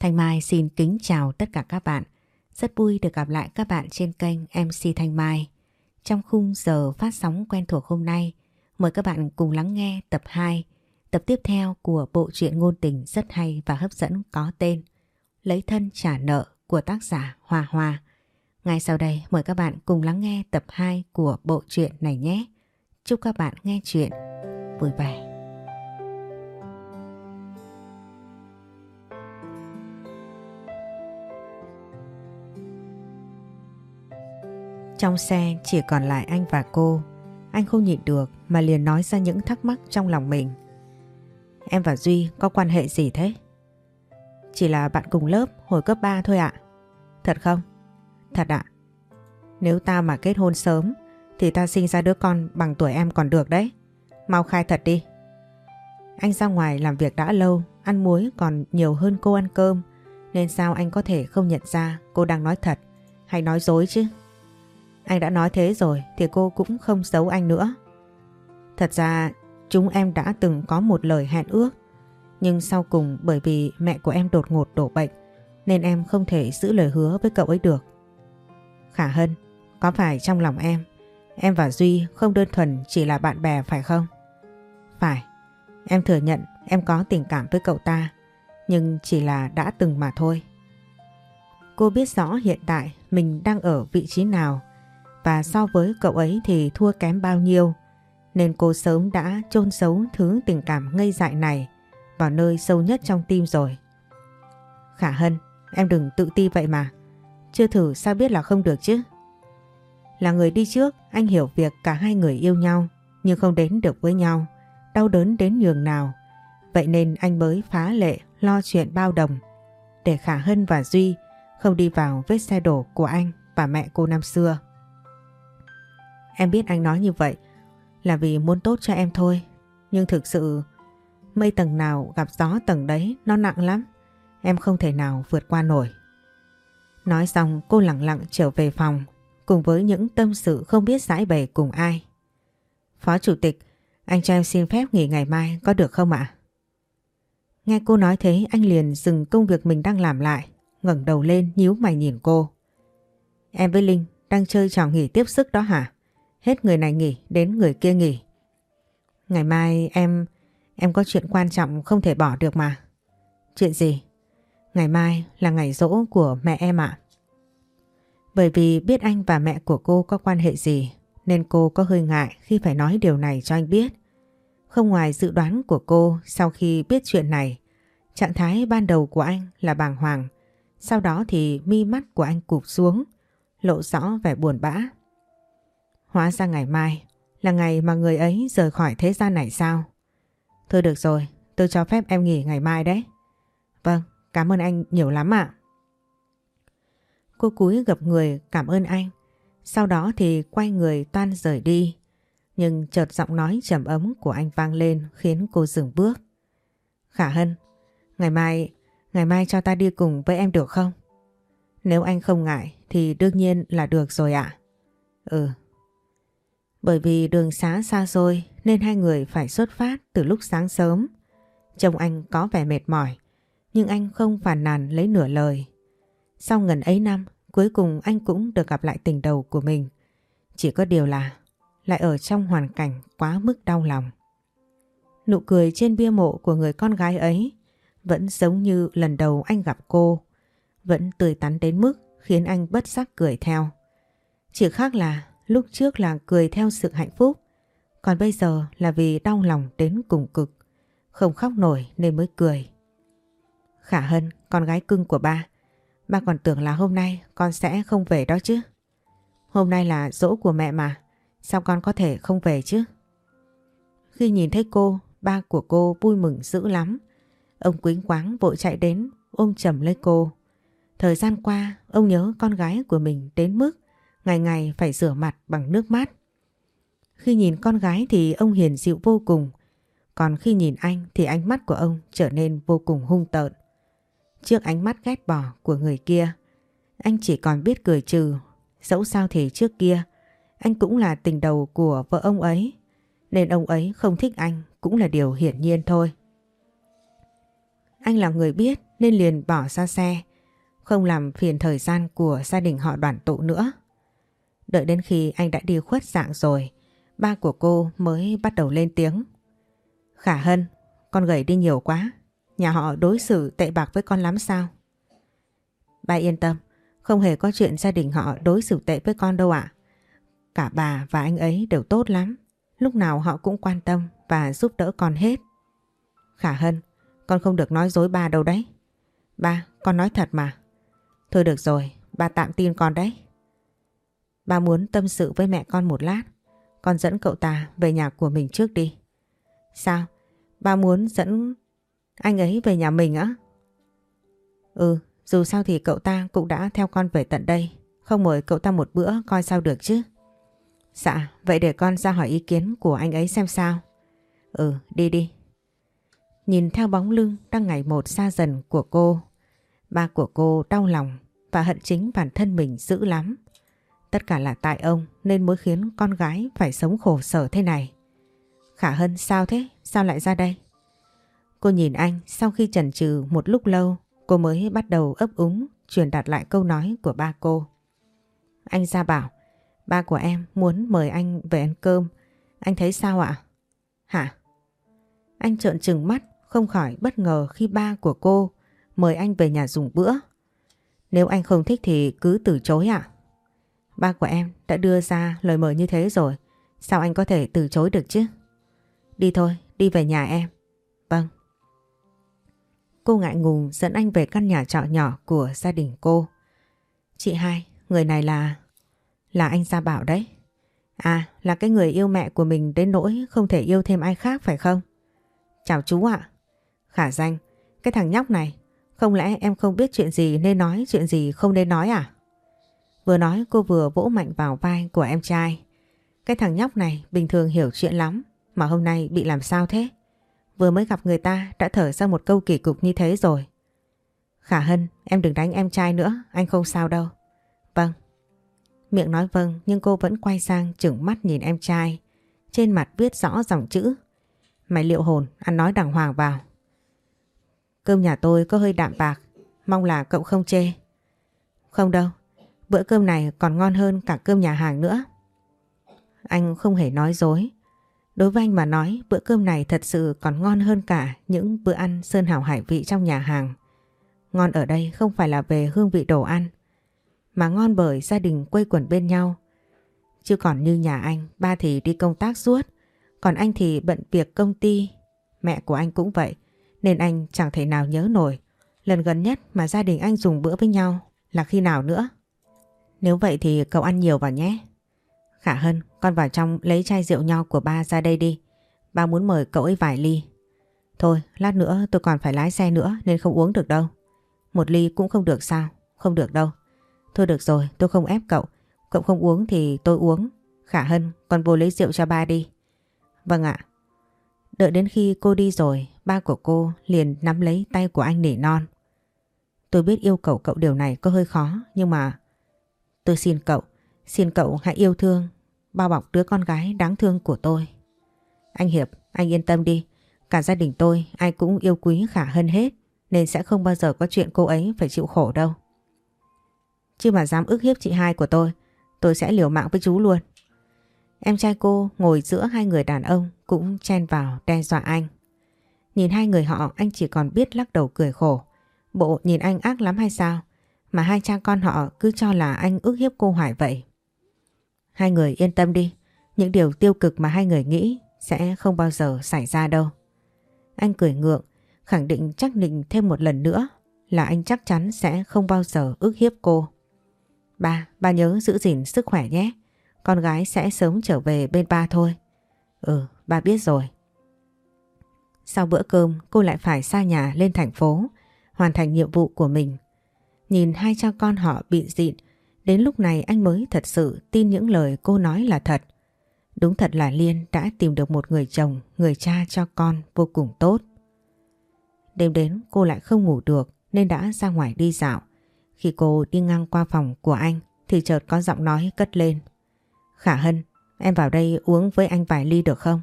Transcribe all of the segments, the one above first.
Thanh Mai xin kính chào tất cả các bạn. Rất vui được gặp lại các bạn trên kênh MC Thanh Mai. Trong khung giờ phát sóng quen thuộc hôm nay, mời các bạn cùng lắng nghe tập 2, tập tiếp theo của bộ truyện ngôn tình rất hay và hấp dẫn có tên Lấy thân trả nợ của tác giả Hòa Hòa. Ngay sau đây mời các bạn cùng lắng nghe tập 2 của bộ truyện này nhé. Chúc các bạn nghe chuyện vui vẻ. Trong xe chỉ còn lại anh và cô. Anh không nhịn được mà liền nói ra những thắc mắc trong lòng mình. Em và Duy có quan hệ gì thế? Chỉ là bạn cùng lớp hồi cấp 3 thôi ạ. Thật không? Thật ạ. Nếu ta mà kết hôn sớm thì ta sinh ra đứa con bằng tuổi em còn được đấy. Mau khai thật đi. Anh ra ngoài làm việc đã lâu, ăn muối còn nhiều hơn cô ăn cơm. Nên sao anh có thể không nhận ra cô đang nói thật hay nói dối chứ? Anh đã nói thế rồi thì cô cũng không giấu anh nữa. Thật ra chúng em đã từng có một lời hẹn ước. Nhưng sau cùng bởi vì mẹ của em đột ngột đổ bệnh nên em không thể giữ lời hứa với cậu ấy được. Khả Hân, có phải trong lòng em, em và Duy không đơn thuần chỉ là bạn bè phải không? Phải, em thừa nhận em có tình cảm với cậu ta, nhưng chỉ là đã từng mà thôi. Cô biết rõ hiện tại mình đang ở vị trí nào và so với cậu ấy thì thua kém bao nhiêu nên cô sớm đã chôn giấu thứ tình cảm ngây dại này vào nơi sâu nhất trong tim rồi. Khả Hân, em đừng tự ti vậy mà. Chưa thử sao biết là không được chứ? Là người đi trước, anh hiểu việc cả hai người yêu nhau nhưng không đến được với nhau, đau đớn đến nhường nào. Vậy nên anh mới phá lệ lo chuyện bao đồng để Khả Hân và Duy không đi vào vết xe đổ của anh và mẹ cô năm xưa. Em biết anh nói như vậy là vì muốn tốt cho em thôi. Nhưng thực sự mây tầng nào gặp gió tầng đấy nó nặng lắm. Em không thể nào vượt qua nổi. Nói xong cô lặng lặng trở về phòng cùng với những tâm sự không biết giải bày cùng ai. Phó Chủ tịch, anh cho em xin phép nghỉ ngày mai có được không ạ? Nghe cô nói thế anh liền dừng công việc mình đang làm lại, ngẩng đầu lên nhíu mày nhìn cô. Em với Linh đang chơi trò nghỉ tiếp sức đó hả? Hết người này nghỉ đến người kia nghỉ. Ngày mai em... em có chuyện quan trọng không thể bỏ được mà. Chuyện gì? Ngày mai là ngày rỗ của mẹ em ạ. Bởi vì biết anh và mẹ của cô có quan hệ gì nên cô có hơi ngại khi phải nói điều này cho anh biết. Không ngoài dự đoán của cô sau khi biết chuyện này, trạng thái ban đầu của anh là bàng hoàng, sau đó thì mi mắt của anh cụp xuống, lộ rõ vẻ buồn bã. Hóa ra ngày mai là ngày mà người ấy rời khỏi thế gian này sao? Thôi được rồi, tôi cho phép em nghỉ ngày mai đấy. Vâng, cảm ơn anh nhiều lắm ạ. Cô cúi gặp người cảm ơn anh. Sau đó thì quay người toan rời đi. Nhưng chợt giọng nói trầm ấm của anh vang lên khiến cô dừng bước. Khả Hân, ngày mai, ngày mai cho ta đi cùng với em được không? Nếu anh không ngại thì đương nhiên là được rồi ạ. Ừ, bởi vì đường xá xa xôi nên hai người phải xuất phát từ lúc sáng sớm. Chồng anh có vẻ mệt mỏi, nhưng anh không phản nàn lấy nửa lời. Sau ngần ấy năm, cuối cùng anh cũng được gặp lại tình đầu của mình. Chỉ có điều là lại ở trong hoàn cảnh quá mức đau lòng. Nụ cười trên bia mộ của người con gái ấy vẫn giống như lần đầu anh gặp cô, vẫn tươi tắn đến mức khiến anh bất giác cười theo. Chỉ khác là Lúc trước là cười theo sự hạnh phúc, còn bây giờ là vì đau lòng đến cùng cực. Không khóc nổi nên mới cười. Khả Hân, con gái cưng của ba. Ba còn tưởng là hôm nay con sẽ không về đó chứ. Hôm nay là dỗ của mẹ mà, sao con có thể không về chứ? Khi nhìn thấy cô, ba của cô vui mừng dữ lắm. Ông quính quáng vội chạy đến ôm chầm lấy cô. Thời gian qua, ông nhớ con gái của mình đến mức ngày ngày phải rửa mặt bằng nước mát. Khi nhìn con gái thì ông hiền dịu vô cùng, còn khi nhìn anh thì ánh mắt của ông trở nên vô cùng hung tợn. Trước ánh mắt ghét bỏ của người kia, anh chỉ còn biết cười trừ, dẫu sao thì trước kia anh cũng là tình đầu của vợ ông ấy, nên ông ấy không thích anh cũng là điều hiển nhiên thôi. Anh là người biết nên liền bỏ ra xe, không làm phiền thời gian của gia đình họ đoàn tụ nữa. Đợi đến khi anh đã đi khuất dạng rồi, ba của cô mới bắt đầu lên tiếng. Khả Hân, con gầy đi nhiều quá, nhà họ đối xử tệ bạc với con lắm sao? Ba yên tâm, không hề có chuyện gia đình họ đối xử tệ với con đâu ạ. Cả bà và anh ấy đều tốt lắm, lúc nào họ cũng quan tâm và giúp đỡ con hết. Khả Hân, con không được nói dối ba đâu đấy. Ba, con nói thật mà. Thôi được rồi, ba tạm tin con đấy. Ba muốn tâm sự với mẹ con một lát. Con dẫn cậu ta về nhà của mình trước đi. Sao? Ba muốn dẫn anh ấy về nhà mình á? Ừ, dù sao thì cậu ta cũng đã theo con về tận đây. Không mời cậu ta một bữa coi sao được chứ. Dạ, vậy để con ra hỏi ý kiến của anh ấy xem sao. Ừ, đi đi. Nhìn theo bóng lưng đang ngày một xa dần của cô, ba của cô đau lòng và hận chính bản thân mình dữ lắm. Tất cả là tại ông, nên mới khiến con gái phải sống khổ sở thế này. Khả Hân, sao thế? Sao lại ra đây? Cô nhìn anh, sau khi chần chừ một lúc lâu, cô mới bắt đầu ấp úng, truyền đạt lại câu nói của ba cô. Anh ra bảo, ba của em muốn mời anh về ăn cơm. Anh thấy sao ạ? Hả? Anh trợn trừng mắt, không khỏi bất ngờ khi ba của cô mời anh về nhà dùng bữa. Nếu anh không thích thì cứ từ chối ạ. Ba của em đã đưa ra lời mời như thế rồi. Sao anh có thể từ chối được chứ? Đi thôi, đi về nhà em. Vâng. Cô ngại ngùng dẫn anh về căn nhà trọ nhỏ của gia đình cô. Chị hai, người này là... Là anh Gia Bảo đấy. À, là cái người yêu mẹ của mình đến nỗi không thể yêu thêm ai khác phải không? Chào chú ạ. Khả danh, cái thằng nhóc này, không lẽ em không biết chuyện gì nên nói chuyện gì không nên nói à? Vừa nói cô vừa vỗ mạnh vào vai của em trai. Cái thằng nhóc này bình thường hiểu chuyện lắm mà hôm nay bị làm sao thế? Vừa mới gặp người ta đã thở ra một câu kỳ cục như thế rồi. Khả Hân, em đừng đánh em trai nữa, anh không sao đâu. Vâng. Miệng nói vâng nhưng cô vẫn quay sang chừng mắt nhìn em trai. Trên mặt viết rõ dòng chữ. Mày liệu hồn, ăn nói đàng hoàng vào. Cơm nhà tôi có hơi đạm bạc, mong là cậu không chê. Không đâu, bữa cơm này còn ngon hơn cả cơm nhà hàng nữa. Anh không hề nói dối. Đối với anh mà nói bữa cơm này thật sự còn ngon hơn cả những bữa ăn sơn hào hải vị trong nhà hàng. Ngon ở đây không phải là về hương vị đồ ăn, mà ngon bởi gia đình quây quần bên nhau. Chứ còn như nhà anh, ba thì đi công tác suốt, còn anh thì bận việc công ty. Mẹ của anh cũng vậy, nên anh chẳng thể nào nhớ nổi. Lần gần nhất mà gia đình anh dùng bữa với nhau là khi nào nữa? Nếu vậy thì cậu ăn nhiều vào nhé. Khả Hân, con vào trong lấy chai rượu nho của ba ra đây đi. Ba muốn mời cậu ấy vài ly. Thôi, lát nữa tôi còn phải lái xe nữa nên không uống được đâu. Một ly cũng không được sao? Không được đâu. Thôi được rồi, tôi không ép cậu. Cậu không uống thì tôi uống. Khả Hân, con vô lấy rượu cho ba đi. Vâng ạ. Đợi đến khi cô đi rồi, ba của cô liền nắm lấy tay của anh nỉ non. Tôi biết yêu cầu cậu điều này có hơi khó, nhưng mà tôi xin cậu, xin cậu hãy yêu thương, bao bọc đứa con gái đáng thương của tôi. Anh Hiệp, anh yên tâm đi, cả gia đình tôi ai cũng yêu quý Khả hơn hết, nên sẽ không bao giờ có chuyện cô ấy phải chịu khổ đâu. Chứ mà dám ức hiếp chị hai của tôi, tôi sẽ liều mạng với chú luôn. Em trai cô ngồi giữa hai người đàn ông cũng chen vào đe dọa anh. Nhìn hai người họ anh chỉ còn biết lắc đầu cười khổ. Bộ nhìn anh ác lắm hay sao? Mà hai cha con họ cứ cho là anh ức hiếp cô Hoài vậy. Hai người yên tâm đi. Những điều tiêu cực mà hai người nghĩ sẽ không bao giờ xảy ra đâu. Anh cười ngượng, khẳng định chắc định thêm một lần nữa là anh chắc chắn sẽ không bao giờ ức hiếp cô. Ba, ba nhớ giữ gìn sức khỏe nhé. Con gái sẽ sớm trở về bên ba thôi. Ừ, ba biết rồi. Sau bữa cơm cô lại phải xa nhà lên thành phố, hoàn thành nhiệm vụ của mình. Nhìn hai cha con họ bị dịn, đến lúc này anh mới thật sự tin những lời cô nói là thật. Đúng thật là Liên đã tìm được một người chồng, người cha cho con vô cùng tốt. Đêm đến cô lại không ngủ được nên đã ra ngoài đi dạo. Khi cô đi ngang qua phòng của anh thì chợt có giọng nói cất lên. Khả Hân, em vào đây uống với anh vài ly được không?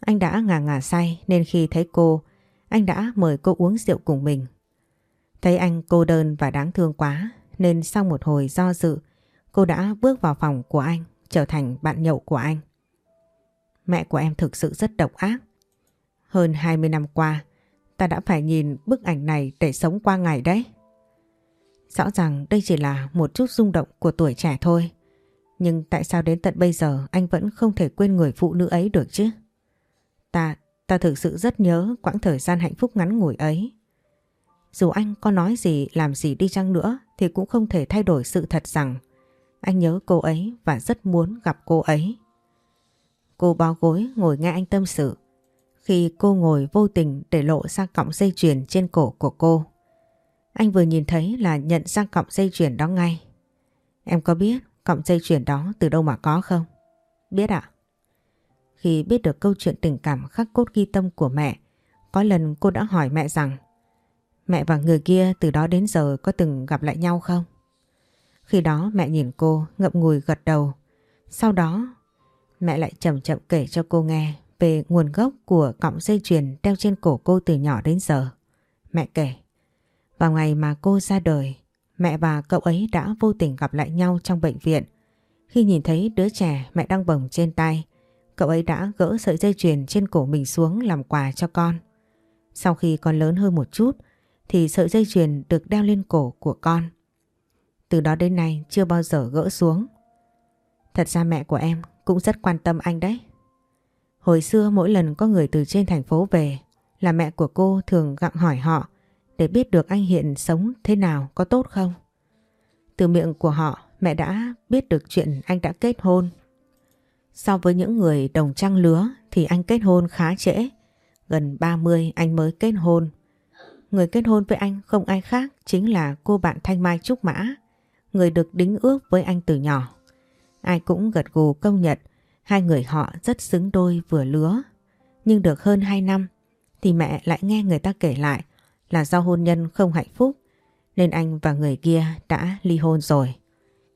Anh đã ngà ngà say nên khi thấy cô, anh đã mời cô uống rượu cùng mình. Thấy anh cô đơn và đáng thương quá nên sau một hồi do dự cô đã bước vào phòng của anh trở thành bạn nhậu của anh. Mẹ của em thực sự rất độc ác. Hơn 20 năm qua ta đã phải nhìn bức ảnh này để sống qua ngày đấy. Rõ ràng đây chỉ là một chút rung động của tuổi trẻ thôi. Nhưng tại sao đến tận bây giờ anh vẫn không thể quên người phụ nữ ấy được chứ? Ta, ta thực sự rất nhớ quãng thời gian hạnh phúc ngắn ngủi ấy. Dù anh có nói gì làm gì đi chăng nữa thì cũng không thể thay đổi sự thật rằng anh nhớ cô ấy và rất muốn gặp cô ấy. Cô bao gối ngồi nghe anh tâm sự. Khi cô ngồi vô tình để lộ ra cọng dây chuyền trên cổ của cô. Anh vừa nhìn thấy là nhận ra cọng dây chuyền đó ngay. Em có biết cọng dây chuyền đó từ đâu mà có không? Biết ạ. Khi biết được câu chuyện tình cảm khắc cốt ghi tâm của mẹ, có lần cô đã hỏi mẹ rằng Mẹ và người kia từ đó đến giờ có từng gặp lại nhau không? Khi đó mẹ nhìn cô ngậm ngùi gật đầu. Sau đó mẹ lại chậm chậm kể cho cô nghe về nguồn gốc của cọng dây chuyền đeo trên cổ cô từ nhỏ đến giờ. Mẹ kể, vào ngày mà cô ra đời, mẹ và cậu ấy đã vô tình gặp lại nhau trong bệnh viện. Khi nhìn thấy đứa trẻ mẹ đang bồng trên tay, cậu ấy đã gỡ sợi dây chuyền trên cổ mình xuống làm quà cho con. Sau khi con lớn hơn một chút, thì sợi dây chuyền được đeo lên cổ của con. Từ đó đến nay, chưa bao giờ gỡ xuống. Thật ra mẹ của em cũng rất quan tâm anh đấy. Hồi xưa mỗi lần có người từ trên thành phố về là mẹ của cô thường gặng hỏi họ để biết được anh hiện sống thế nào, có tốt không. Từ miệng của họ, mẹ đã biết được chuyện anh đã kết hôn. So với những người đồng trang lứa thì anh kết hôn khá trễ. Gần 30 anh mới kết hôn. Người kết hôn với anh không ai khác chính là cô bạn Thanh Mai Trúc Mã, người được đính ước với anh từ nhỏ. Ai cũng gật gù công nhận hai người họ rất xứng đôi vừa lứa. Nhưng được hơn 2 năm thì mẹ lại nghe người ta kể lại là do hôn nhân không hạnh phúc nên anh và người kia đã ly hôn rồi.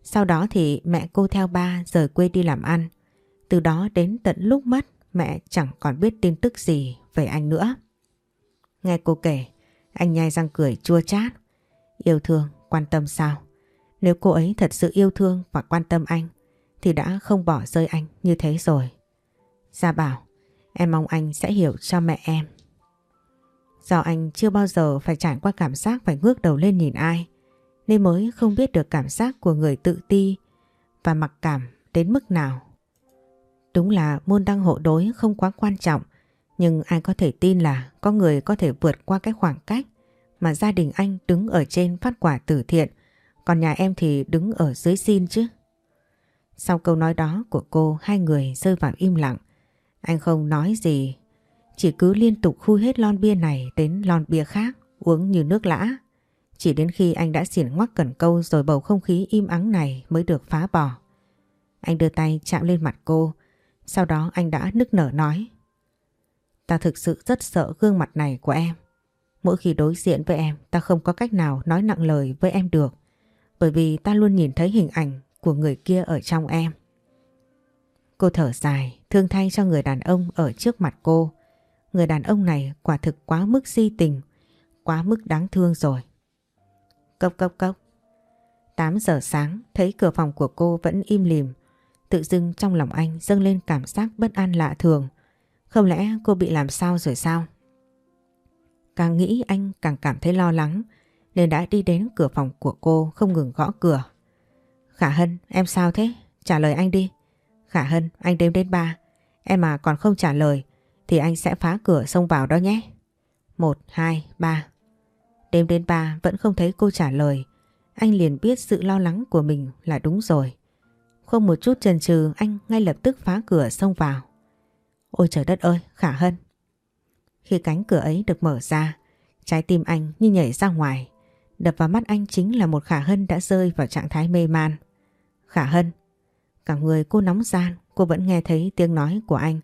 Sau đó thì mẹ cô theo ba rời quê đi làm ăn. Từ đó đến tận lúc mất mẹ chẳng còn biết tin tức gì về anh nữa. Nghe cô kể, anh nhai răng cười chua chát. Yêu thương, quan tâm sao? Nếu cô ấy thật sự yêu thương và quan tâm anh thì đã không bỏ rơi anh như thế rồi. Gia bảo, em mong anh sẽ hiểu cho mẹ em. Do anh chưa bao giờ phải trải qua cảm giác phải ngước đầu lên nhìn ai nên mới không biết được cảm giác của người tự ti và mặc cảm đến mức nào. Đúng là môn đăng hộ đối không quá quan trọng nhưng ai có thể tin là có người có thể vượt qua cái khoảng cách mà gia đình anh đứng ở trên phát quả từ thiện, còn nhà em thì đứng ở dưới xin chứ. Sau câu nói đó của cô, hai người rơi vào im lặng. Anh không nói gì, chỉ cứ liên tục khui hết lon bia này đến lon bia khác, uống như nước lã. Chỉ đến khi anh đã xỉn ngoắc cần câu rồi bầu không khí im ắng này mới được phá bỏ. Anh đưa tay chạm lên mặt cô sau đó anh đã nức nở nói Ta thực sự rất sợ gương mặt này của em. Mỗi khi đối diện với em ta không có cách nào nói nặng lời với em được. Bởi vì ta luôn nhìn thấy hình ảnh của người kia ở trong em. Cô thở dài, thương thay cho người đàn ông ở trước mặt cô. Người đàn ông này quả thực quá mức si tình, quá mức đáng thương rồi. Cốc cốc cốc. 8 giờ sáng thấy cửa phòng của cô vẫn im lìm. Tự dưng trong lòng anh dâng lên cảm giác bất an lạ thường. Không lẽ cô bị làm sao rồi sao? Càng nghĩ anh càng cảm thấy lo lắng nên đã đi đến cửa phòng của cô không ngừng gõ cửa. Khả Hân, em sao thế? Trả lời anh đi. Khả Hân, anh đếm đến ba. Em mà còn không trả lời thì anh sẽ phá cửa xông vào đó nhé. Một, hai, ba. Đếm đến ba vẫn không thấy cô trả lời. Anh liền biết sự lo lắng của mình là đúng rồi. Không một chút chần chừ anh ngay lập tức phá cửa xông vào. Ôi trời đất ơi, Khả Hân. Khi cánh cửa ấy được mở ra, trái tim anh như nhảy ra ngoài. Đập vào mắt anh chính là một Khả Hân đã rơi vào trạng thái mê man. Khả Hân. Cả người cô nóng gian, cô vẫn nghe thấy tiếng nói của anh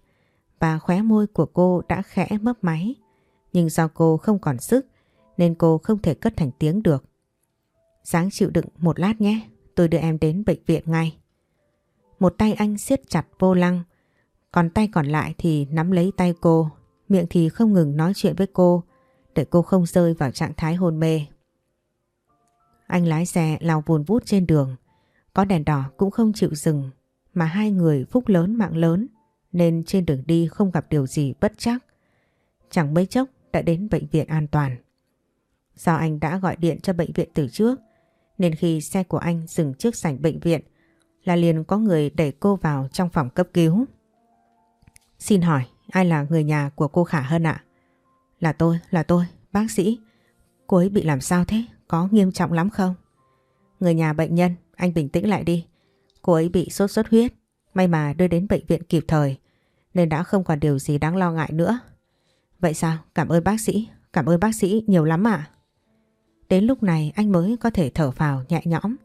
và khóe môi của cô đã khẽ mấp máy. Nhưng do cô không còn sức nên cô không thể cất thành tiếng được. Sáng chịu đựng một lát nhé, tôi đưa em đến bệnh viện ngay. Một tay anh siết chặt vô lăng, còn tay còn lại thì nắm lấy tay cô, miệng thì không ngừng nói chuyện với cô. để cô không rơi vào trạng thái hôn mê. Anh lái xe lao vùn vút trên đường. Có đèn đỏ cũng không chịu dừng mà hai người phúc lớn mạng lớn nên trên đường đi không gặp điều gì bất chắc. Chẳng mấy chốc đã đến bệnh viện an toàn. Do anh đã gọi điện cho bệnh viện từ trước nên khi xe của anh dừng trước sảnh bệnh viện là liền có người đẩy cô vào trong phòng cấp cứu. Xin hỏi ai là người nhà của cô Khả Hân ạ? Là tôi, là tôi, bác sĩ. Cô ấy bị làm sao thế? Có nghiêm trọng lắm không? Người nhà bệnh nhân, anh bình tĩnh lại đi. Cô ấy bị sốt xuất huyết, may mà đưa đến bệnh viện kịp thời nên đã không còn điều gì đáng lo ngại nữa. Vậy sao? Cảm ơn bác sĩ, cảm ơn bác sĩ nhiều lắm ạ. Đến lúc này anh mới có thể thở phào nhẹ nhõm.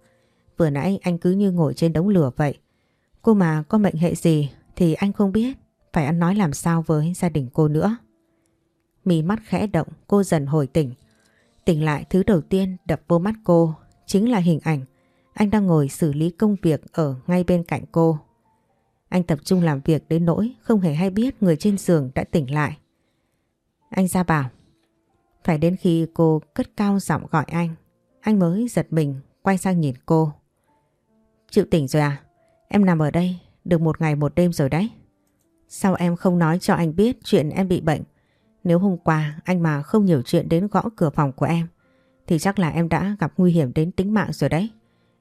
Vừa nãy anh cứ như ngồi trên đống lửa vậy. Cô mà có mệnh hệ gì thì anh không biết phải ăn nói làm sao với gia đình cô nữa. mí mắt khẽ động cô dần hồi tỉnh. Tỉnh lại thứ đầu tiên đập vô mắt cô chính là hình ảnh anh đang ngồi xử lý công việc ở ngay bên cạnh cô. Anh tập trung làm việc đến nỗi không hề hay biết người trên giường đã tỉnh lại. Anh ra bảo. Phải đến khi cô cất cao giọng gọi anh, anh mới giật mình quay sang nhìn cô. Chịu tỉnh rồi à? Em nằm ở đây được một ngày một đêm rồi đấy. Sao em không nói cho anh biết chuyện em bị bệnh? Nếu hôm qua anh mà không nhiều chuyện đến gõ cửa phòng của em, thì chắc là em đã gặp nguy hiểm đến tính mạng rồi đấy.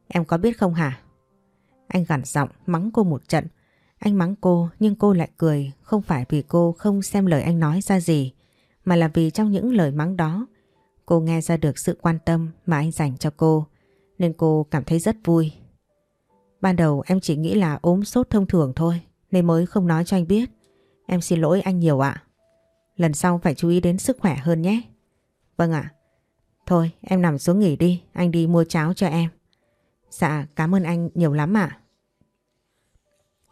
Em có biết không hả? Anh gằn giọng mắng cô một trận. Anh mắng cô, nhưng cô lại cười, không phải vì cô không xem lời anh nói ra gì, mà là vì trong những lời mắng đó, cô nghe ra được sự quan tâm mà anh dành cho cô, nên cô cảm thấy rất vui. Ban đầu em chỉ nghĩ là ốm sốt thông thường thôi nên mới không nói cho anh biết. Em xin lỗi anh nhiều ạ. Lần sau phải chú ý đến sức khỏe hơn nhé. Vâng ạ. Thôi em nằm xuống nghỉ đi, anh đi mua cháo cho em. Dạ cảm ơn anh nhiều lắm ạ.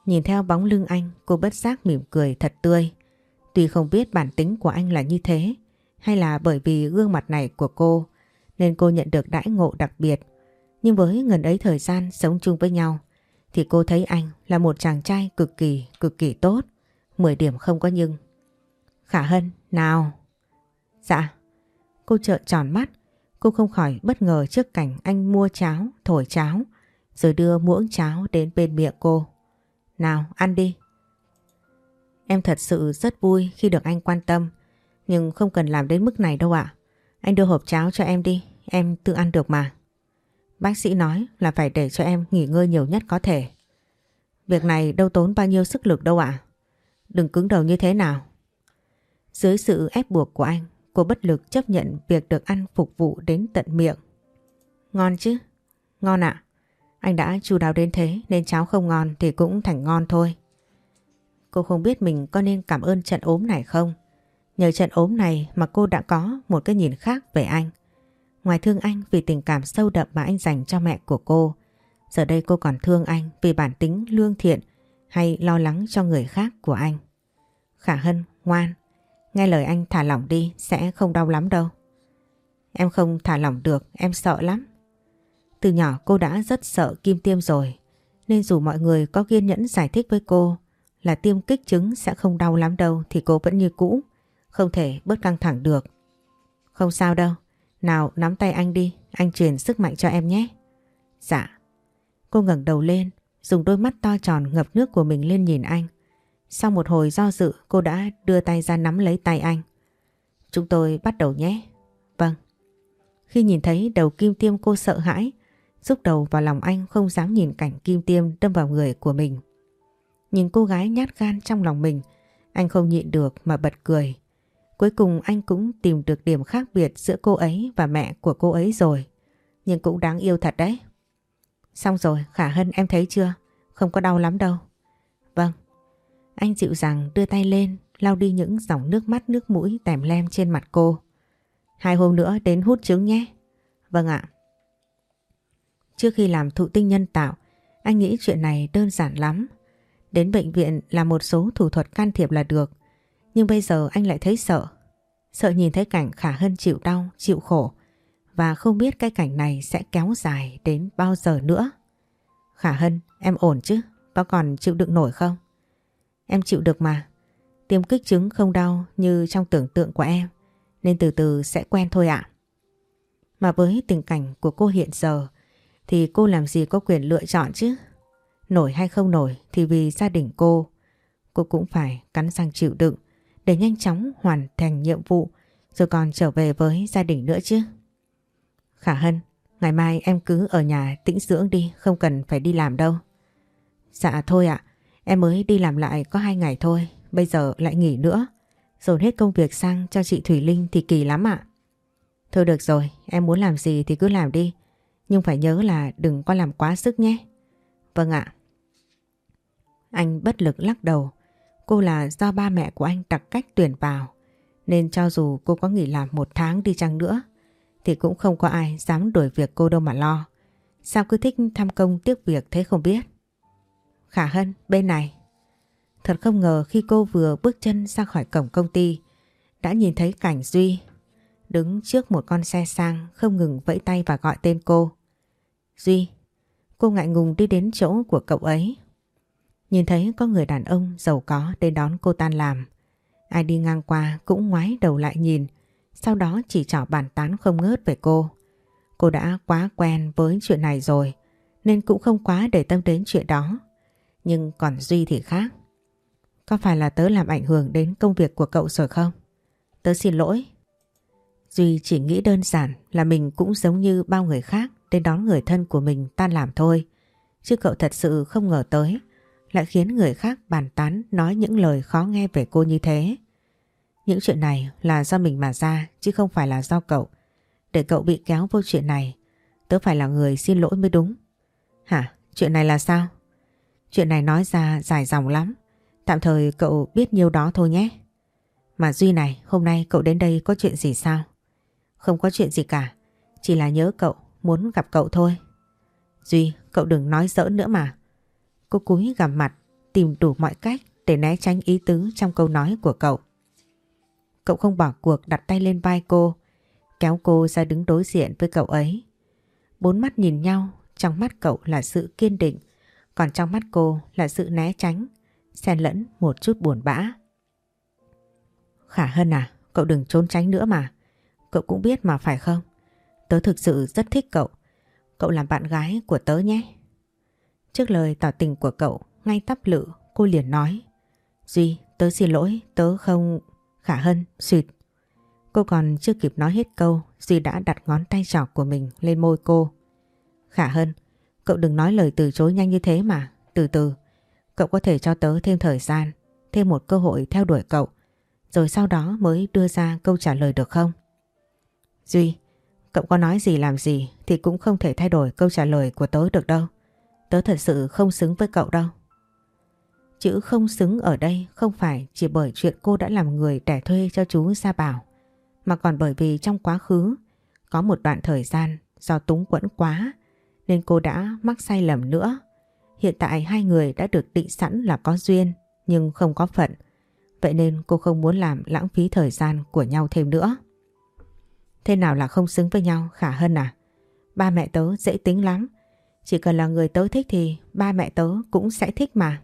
Nhìn theo bóng lưng anh, cô bất giác mỉm cười thật tươi. Tuy không biết bản tính của anh là như thế, hay là bởi vì gương mặt này của cô nên cô nhận được đãi ngộ đặc biệt. Nhưng với ngần ấy thời gian sống chung với nhau, thì cô thấy anh là một chàng trai cực kỳ, cực kỳ tốt. 10 điểm không có nhưng. Khả Hân, nào. Dạ. Cô trợn tròn mắt. Cô không khỏi bất ngờ trước cảnh anh mua cháo, thổi cháo, rồi đưa muỗng cháo đến bên miệng cô. Nào, ăn đi. Em thật sự rất vui khi được anh quan tâm, nhưng không cần làm đến mức này đâu ạ. Anh đưa hộp cháo cho em đi, em tự ăn được mà. Bác sĩ nói là phải để cho em nghỉ ngơi nhiều nhất có thể. Việc này đâu tốn bao nhiêu sức lực đâu ạ. Đừng cứng đầu như thế nào. Dưới sự ép buộc của anh, cô bất lực chấp nhận việc được ăn phục vụ đến tận miệng. Ngon chứ? Ngon ạ. Anh đã chu đáo đến thế nên cháo không ngon thì cũng thành ngon thôi. Cô không biết mình có nên cảm ơn trận ốm này không? Nhờ trận ốm này mà cô đã có một cái nhìn khác về anh. Ngoài thương anh vì tình cảm sâu đậm mà anh dành cho mẹ của cô, giờ đây cô còn thương anh vì bản tính lương thiện hay lo lắng cho người khác của anh. Khả Hân, ngoan, nghe lời anh thả lỏng đi sẽ không đau lắm đâu. Em không thả lỏng được, em sợ lắm. Từ nhỏ cô đã rất sợ kim tiêm rồi, nên dù mọi người có kiên nhẫn giải thích với cô là tiêm kích trứng sẽ không đau lắm đâu thì cô vẫn như cũ, không thể bớt căng thẳng được. Không sao đâu, nào nắm tay anh đi, anh truyền sức mạnh cho em nhé. Dạ. Cô ngẩng đầu lên, dùng đôi mắt to tròn ngập nước của mình lên nhìn anh. Sau một hồi do dự cô đã đưa tay ra nắm lấy tay anh. Chúng tôi bắt đầu nhé. Vâng. Khi nhìn thấy đầu kim tiêm cô sợ hãi, rúc đầu vào lòng anh không dám nhìn cảnh kim tiêm đâm vào người của mình. Nhìn cô gái nhát gan trong lòng mình, anh không nhịn được mà bật cười. Cuối cùng anh cũng tìm được điểm khác biệt giữa cô ấy và mẹ của cô ấy rồi. Nhưng cũng đáng yêu thật đấy. Xong rồi, Khả Hân em thấy chưa? Không có đau lắm đâu. Vâng. Anh dịu dàng đưa tay lên, lau đi những dòng nước mắt nước mũi tèm lem trên mặt cô. Hai hôm nữa đến hút trứng nhé. Vâng ạ. Trước khi làm thụ tinh nhân tạo, anh nghĩ chuyện này đơn giản lắm. Đến bệnh viện làm một số thủ thuật can thiệp là được. Nhưng bây giờ anh lại thấy sợ. Sợ nhìn thấy cảnh Khả Hân chịu đau, chịu khổ. Và không biết cái cảnh này sẽ kéo dài đến bao giờ nữa. Khả Hân, em ổn chứ? Có còn chịu đựng nổi không? Em chịu được mà. Tiêm kích trứng không đau như trong tưởng tượng của em. nên từ từ sẽ quen thôi ạ. Mà với tình cảnh của cô hiện giờ thì cô làm gì có quyền lựa chọn chứ? Nổi hay không nổi thì vì gia đình cô, cô cũng phải cắn răng chịu đựng để nhanh chóng hoàn thành nhiệm vụ rồi còn trở về với gia đình nữa chứ. Khả Hân, ngày mai em cứ ở nhà tĩnh dưỡng đi, không cần phải đi làm đâu. Dạ thôi ạ, em mới đi làm lại có hai ngày thôi, bây giờ lại nghỉ nữa. Dồn hết công việc sang cho chị Thủy Linh thì kỳ lắm ạ. Thôi được rồi, em muốn làm gì thì cứ làm đi. Nhưng phải nhớ là đừng có làm quá sức nhé. Vâng ạ. Anh bất lực lắc đầu. Cô là do ba mẹ của anh đặc cách tuyển vào. Nên cho dù cô có nghỉ làm một tháng đi chăng nữa thì cũng không có ai dám đuổi việc cô đâu mà lo. Sao cứ thích tham công tiếc việc thế không biết? Khả Hân, bên này. Thật không ngờ khi cô vừa bước chân ra khỏi cổng công ty đã nhìn thấy cảnh Duy đứng trước một con xe sang không ngừng vẫy tay và gọi tên cô. Duy, cô ngại ngùng đi đến chỗ của cậu ấy. Nhìn thấy có người đàn ông giàu có đến đón cô tan làm. Ai đi ngang qua cũng ngoái đầu lại nhìn, sau đó chỉ trỏ bàn tán không ngớt về cô. Cô đã quá quen với chuyện này rồi, nên cũng không quá để tâm đến chuyện đó. Nhưng còn Duy thì khác. Có phải là tớ làm ảnh hưởng đến công việc của cậu rồi không? Tớ xin lỗi. Duy chỉ nghĩ đơn giản là mình cũng giống như bao người khác đến đón người thân của mình tan làm thôi. Chứ cậu thật sự không ngờ tới lại khiến người khác bàn tán nói những lời khó nghe về cô như thế. Những chuyện này là do mình mà ra chứ không phải là do cậu. Để cậu bị kéo vô chuyện này, tớ phải là người xin lỗi mới đúng. Hả? Chuyện này là sao? Chuyện này nói ra dài dòng lắm. Tạm thời cậu biết nhiêu đó thôi nhé. Mà Duy này, hôm nay cậu đến đây có chuyện gì sao? Không có chuyện gì cả. Chỉ là nhớ cậu, muốn gặp cậu thôi. Duy, cậu đừng nói giỡn nữa mà. Cô cúi gằm mặt, tìm đủ mọi cách để né tránh ý tứ trong câu nói của cậu. Cậu không bỏ cuộc đặt tay lên vai cô, kéo cô ra đứng đối diện với cậu ấy. Bốn mắt nhìn nhau, trong mắt cậu là sự kiên định, còn trong mắt cô là sự né tránh, xen lẫn một chút buồn bã. Khả Hân à, cậu đừng trốn tránh nữa mà. Cậu cũng biết mà phải không? Tớ thực sự rất thích cậu. Cậu làm bạn gái của tớ nhé. Trước lời tỏ tình của cậu, ngay tắp lự, cô liền nói. Duy, tớ xin lỗi, tớ không... Khả Hân, suyệt. Cô còn chưa kịp nói hết câu, Duy đã đặt ngón tay trỏ của mình lên môi cô. Khả Hân, cậu đừng nói lời từ chối nhanh như thế mà, từ từ. Cậu có thể cho tớ thêm thời gian, thêm một cơ hội theo đuổi cậu, rồi sau đó mới đưa ra câu trả lời được không? Duy, cậu có nói gì làm gì thì cũng không thể thay đổi câu trả lời của tớ được đâu. Tớ thật sự không xứng với cậu đâu. Chữ không xứng ở đây không phải chỉ bởi chuyện cô đã làm người đẻ thuê cho chú Gia Bảo, mà còn bởi vì trong quá khứ có một đoạn thời gian do túng quẫn quá nên cô đã mắc sai lầm nữa. Hiện tại hai người đã được định sẵn là có duyên nhưng không có phận. Vậy nên cô không muốn làm lãng phí thời gian của nhau thêm nữa. Thế nào là không xứng với nhau Khả Hân à? Ba mẹ tớ dễ tính lắm. Chỉ cần là người tớ thích thì ba mẹ tớ cũng sẽ thích mà.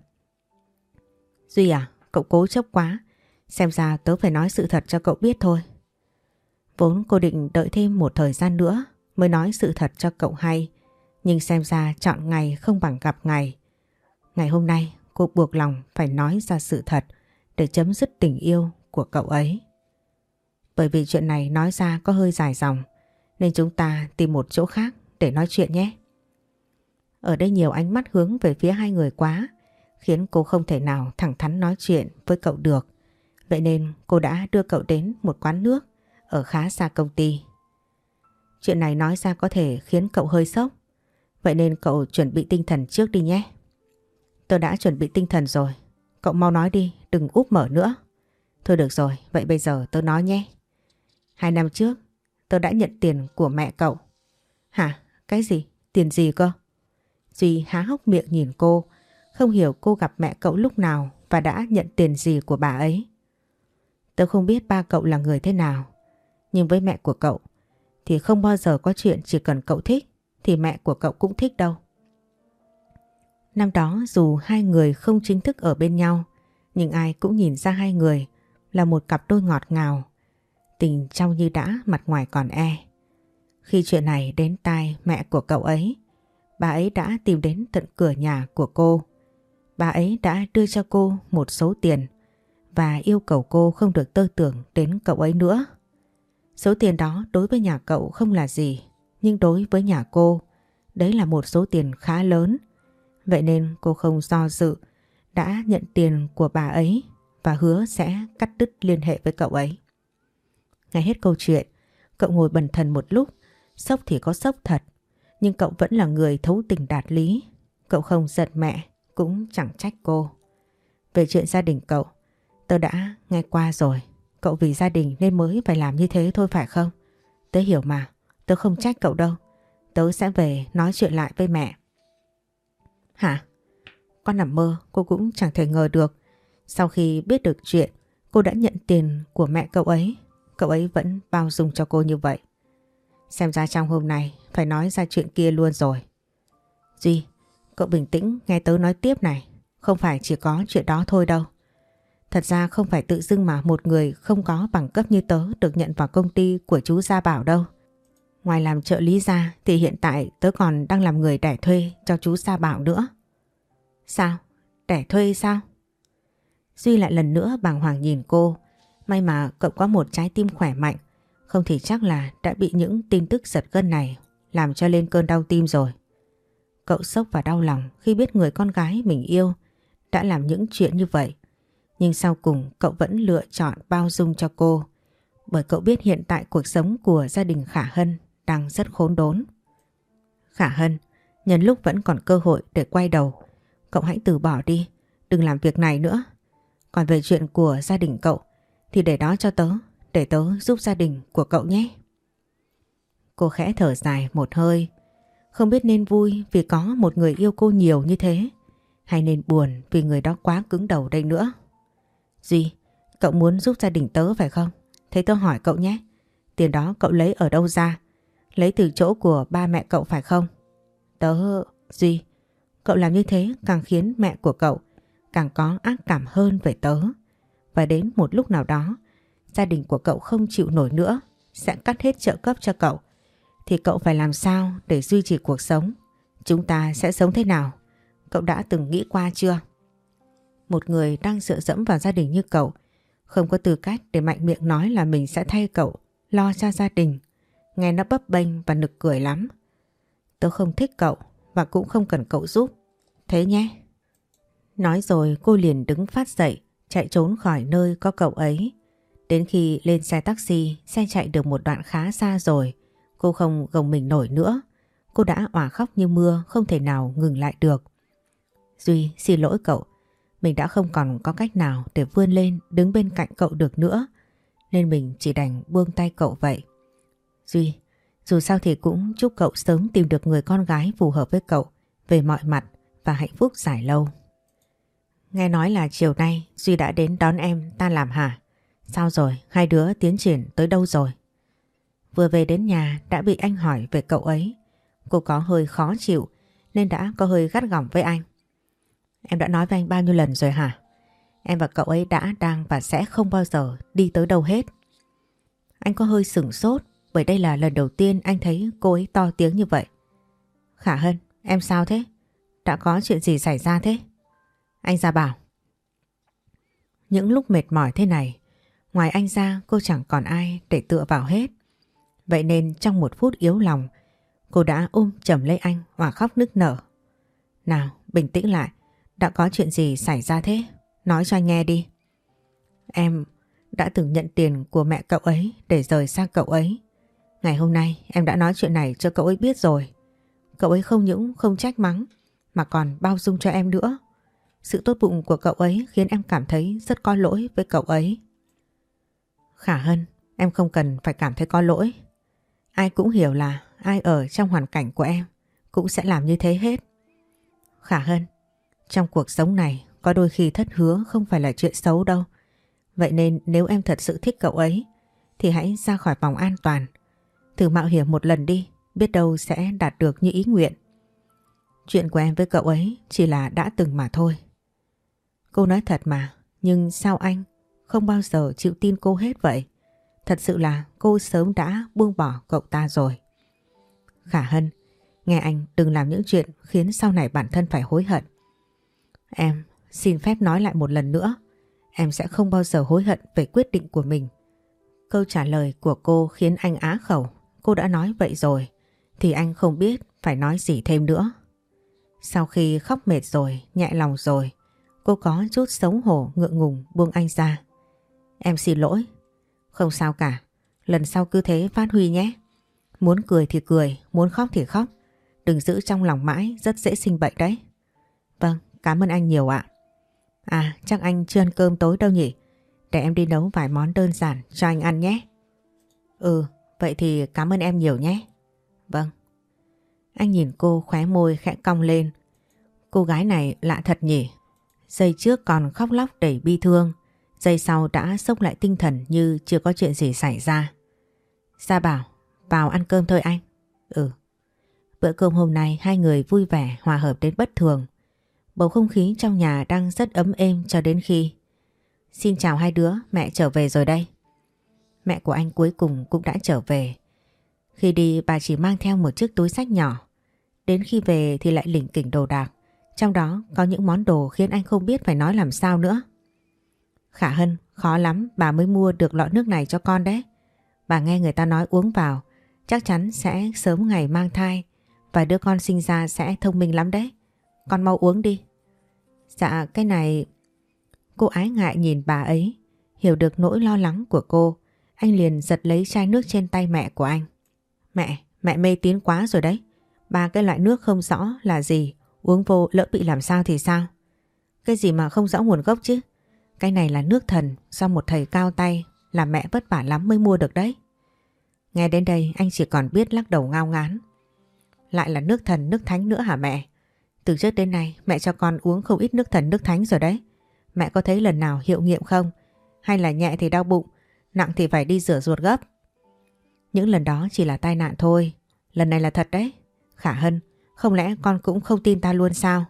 Duy à, cậu cố chấp quá. Xem ra tớ phải nói sự thật cho cậu biết thôi. Vốn cô định đợi thêm một thời gian nữa mới nói sự thật cho cậu hay. Nhưng xem ra chọn ngày không bằng gặp ngày. Ngày hôm nay cô buộc lòng phải nói ra sự thật để chấm dứt tình yêu của cậu ấy. Bởi vì chuyện này nói ra có hơi dài dòng nên chúng ta tìm một chỗ khác để nói chuyện nhé. Ở đây nhiều ánh mắt hướng về phía hai người quá khiến cô không thể nào thẳng thắn nói chuyện với cậu được. Vậy nên cô đã đưa cậu đến một quán nước ở khá xa công ty. Chuyện này nói ra có thể khiến cậu hơi sốc. Vậy nên cậu chuẩn bị tinh thần trước đi nhé. Tôi đã chuẩn bị tinh thần rồi. Cậu mau nói đi, đừng úp mở nữa. Thôi được rồi, vậy bây giờ tôi nói nhé. Hai năm trước, tôi đã nhận tiền của mẹ cậu. Hả? Cái gì? Tiền gì cơ? Duy há hốc miệng nhìn cô, không hiểu cô gặp mẹ cậu lúc nào và đã nhận tiền gì của bà ấy. Tôi không biết ba cậu là người thế nào, nhưng với mẹ của cậu thì không bao giờ có chuyện chỉ cần cậu thích thì mẹ của cậu cũng thích đâu. Năm đó dù hai người không chính thức ở bên nhau, nhưng ai cũng nhìn ra hai người là một cặp đôi ngọt ngào Tình trong như đã mặt ngoài còn e. Khi chuyện này đến tai mẹ của cậu ấy, bà ấy đã tìm đến tận cửa nhà của cô. Bà ấy đã đưa cho cô một số tiền và yêu cầu cô không được tơ tưởng đến cậu ấy nữa. Số tiền đó đối với nhà cậu không là gì, nhưng đối với nhà cô, đấy là một số tiền khá lớn. Vậy nên cô không do dự, đã nhận tiền của bà ấy và hứa sẽ cắt đứt liên hệ với cậu ấy. Nghe hết câu chuyện, cậu ngồi bần thần một lúc, sốc thì có sốc thật, nhưng cậu vẫn là người thấu tình đạt lý. Cậu không giận mẹ, cũng chẳng trách cô. Về chuyện gia đình cậu, tớ đã nghe qua rồi. Cậu vì gia đình nên mới phải làm như thế thôi phải không? Tớ hiểu mà, tớ không trách cậu đâu. Tớ sẽ về nói chuyện lại với mẹ. Hả? Con nằm mơ, cô cũng chẳng thể ngờ được. Sau khi biết được chuyện, cô đã nhận tiền của mẹ cậu ấy. Cậu ấy vẫn bao dung cho cô như vậy. Xem ra trong hôm nay phải nói ra chuyện kia luôn rồi. Duy, cậu bình tĩnh nghe tớ nói tiếp này. Không phải chỉ có chuyện đó thôi đâu. Thật ra không phải tự dưng mà một người không có bằng cấp như tớ được nhận vào công ty của chú Gia Bảo đâu. Ngoài làm trợ lý ra thì hiện tại tớ còn đang làm người đẻ thuê cho chú Gia Bảo nữa. Sao? Đẻ thuê sao? Duy lại lần nữa bàng hoàng nhìn cô. May mà cậu có một trái tim khỏe mạnh. Không thì chắc là đã bị những tin tức giật gân này làm cho lên cơn đau tim rồi. Cậu sốc và đau lòng khi biết người con gái mình yêu đã làm những chuyện như vậy. Nhưng sau cùng cậu vẫn lựa chọn bao dung cho cô bởi cậu biết hiện tại cuộc sống của gia đình Khả Hân đang rất khốn đốn. Khả Hân, nhân lúc vẫn còn cơ hội để quay đầu, cậu hãy từ bỏ đi, đừng làm việc này nữa. Còn về chuyện của gia đình cậu thì để đó cho tớ, để tớ giúp gia đình của cậu nhé. Cô khẽ thở dài một hơi, không biết nên vui vì có một người yêu cô nhiều như thế, hay nên buồn vì người đó quá cứng đầu đây nữa. Duy, cậu muốn giúp gia đình tớ phải không? Thế tớ hỏi cậu nhé, tiền đó cậu lấy ở đâu ra? Lấy từ chỗ của ba mẹ cậu phải không? Tớ... Duy, cậu làm như thế càng khiến mẹ của cậu càng có ác cảm hơn về tớ. Và đến một lúc nào đó, gia đình của cậu không chịu nổi nữa, sẽ cắt hết trợ cấp cho cậu. Thì cậu phải làm sao để duy trì cuộc sống? Chúng ta sẽ sống thế nào? Cậu đã từng nghĩ qua chưa? Một người đang dựa dẫm vào gia đình như cậu, không có tư cách để mạnh miệng nói là mình sẽ thay cậu, lo cho gia đình. Nghe nó bấp bênh và nực cười lắm. Tớ không thích cậu và cũng không cần cậu giúp. Thế nhé. Nói rồi cô liền đứng phát dậy, chạy trốn khỏi nơi có cậu ấy. Đến khi lên xe taxi, xe chạy được một đoạn khá xa rồi. Cô không gồng mình nổi nữa. Cô đã òa khóc như mưa, không thể nào ngừng lại được. Duy, xin lỗi cậu. Mình đã không còn có cách nào để vươn lên đứng bên cạnh cậu được nữa. Nên mình chỉ đành buông tay cậu vậy. Duy, dù sao thì cũng chúc cậu sớm tìm được người con gái phù hợp với cậu về mọi mặt và hạnh phúc dài lâu. Nghe nói là chiều nay Duy đã đến đón em ta làm hả? Sao rồi? Hai đứa tiến triển tới đâu rồi? Vừa về đến nhà đã bị anh hỏi về cậu ấy. Cô có hơi khó chịu nên đã có hơi gắt gỏng với anh. Em đã nói với anh bao nhiêu lần rồi hả? Em và cậu ấy đã, đang và sẽ không bao giờ đi tới đâu hết. Anh có hơi sửng sốt bởi đây là lần đầu tiên anh thấy cô ấy to tiếng như vậy. Khả Hân, em sao thế? Đã có chuyện gì xảy ra thế? Anh ra bảo. Những lúc mệt mỏi thế này, ngoài anh ra cô chẳng còn ai để tựa vào hết. Vậy nên trong một phút yếu lòng, cô đã ôm chầm lấy anh và khóc nức nở. Nào, bình tĩnh lại, đã có chuyện gì xảy ra thế? Nói cho anh nghe đi. Em đã từng nhận tiền của mẹ cậu ấy để rời xa cậu ấy. Ngày hôm nay em đã nói chuyện này cho cậu ấy biết rồi. Cậu ấy không những không trách mắng mà còn bao dung cho em nữa. Sự tốt bụng của cậu ấy khiến em cảm thấy rất có lỗi với cậu ấy. Khả Hân, em không cần phải cảm thấy có lỗi. Ai cũng hiểu là ai ở trong hoàn cảnh của em cũng sẽ làm như thế hết. Khả Hân, trong cuộc sống này có đôi khi thất hứa không phải là chuyện xấu đâu. Vậy nên nếu em thật sự thích cậu ấy thì hãy ra khỏi vòng an toàn. Thử mạo hiểm một lần đi, biết đâu sẽ đạt được như ý nguyện. Chuyện của em với cậu ấy chỉ là đã từng mà thôi. Cô nói thật mà, nhưng sao anh không bao giờ chịu tin cô hết vậy? Thật sự là cô sớm đã buông bỏ cậu ta rồi. Khả Hân, nghe anh đừng làm những chuyện khiến sau này bản thân phải hối hận. Em xin phép nói lại một lần nữa. Em sẽ không bao giờ hối hận về quyết định của mình. Câu trả lời của cô khiến anh á khẩu. Cô đã nói vậy rồi, thì anh không biết phải nói gì thêm nữa. Sau khi khóc mệt rồi, nhẹ lòng rồi, cô có chút xấu hổ ngượng ngùng buông anh ra. Em xin lỗi. Không sao cả, lần sau cứ thế phát huy nhé. Muốn cười thì cười, muốn khóc thì khóc. Đừng giữ trong lòng mãi, rất dễ sinh bệnh đấy. Vâng, cảm ơn anh nhiều ạ. À, chắc anh chưa ăn cơm tối đâu nhỉ? Để em đi nấu vài món đơn giản cho anh ăn nhé. Ừ, vậy thì cảm ơn em nhiều nhé. Vâng. Anh nhìn cô khóe môi khẽ cong lên. Cô gái này lạ thật nhỉ. Giây trước còn khóc lóc đầy bi thương. Giây sau đã sốc lại tinh thần như chưa có chuyện gì xảy ra. Gia bảo, vào ăn cơm thôi anh. Ừ. Bữa cơm hôm nay hai người vui vẻ hòa hợp đến bất thường. Bầu không khí trong nhà đang rất ấm êm cho đến khi Xin chào hai đứa, mẹ trở về rồi đây. Mẹ của anh cuối cùng cũng đã trở về. Khi đi bà chỉ mang theo một chiếc túi sách nhỏ. Đến khi về thì lại lỉnh kỉnh đồ đạc. Trong đó có những món đồ khiến anh không biết phải nói làm sao nữa. Khả Hân, khó lắm bà mới mua được lọ nước này cho con đấy. Bà nghe người ta nói uống vào, chắc chắn sẽ sớm ngày mang thai và đứa con sinh ra sẽ thông minh lắm đấy. Con mau uống đi. Dạ cái này... Cô ái ngại nhìn bà ấy, hiểu được nỗi lo lắng của cô. Anh liền giật lấy chai nước trên tay mẹ của anh. Mẹ, mẹ mê tín quá rồi đấy. Ba cái loại nước không rõ là gì, uống vô lỡ bị làm sao thì sao? Cái gì mà không rõ nguồn gốc chứ? Cái này là nước thần do một thầy cao tay là mẹ vất vả lắm mới mua được đấy. Nghe đến đây anh chỉ còn biết lắc đầu ngao ngán. Lại là nước thần nước thánh nữa hả mẹ? Từ trước đến nay mẹ cho con uống không ít nước thần nước thánh rồi đấy. Mẹ có thấy lần nào hiệu nghiệm không? Hay là nhẹ thì đau bụng, nặng thì phải đi rửa ruột gấp? Những lần đó chỉ là tai nạn thôi. Lần này là thật đấy. Khả Hân, không lẽ con cũng không tin ta luôn sao?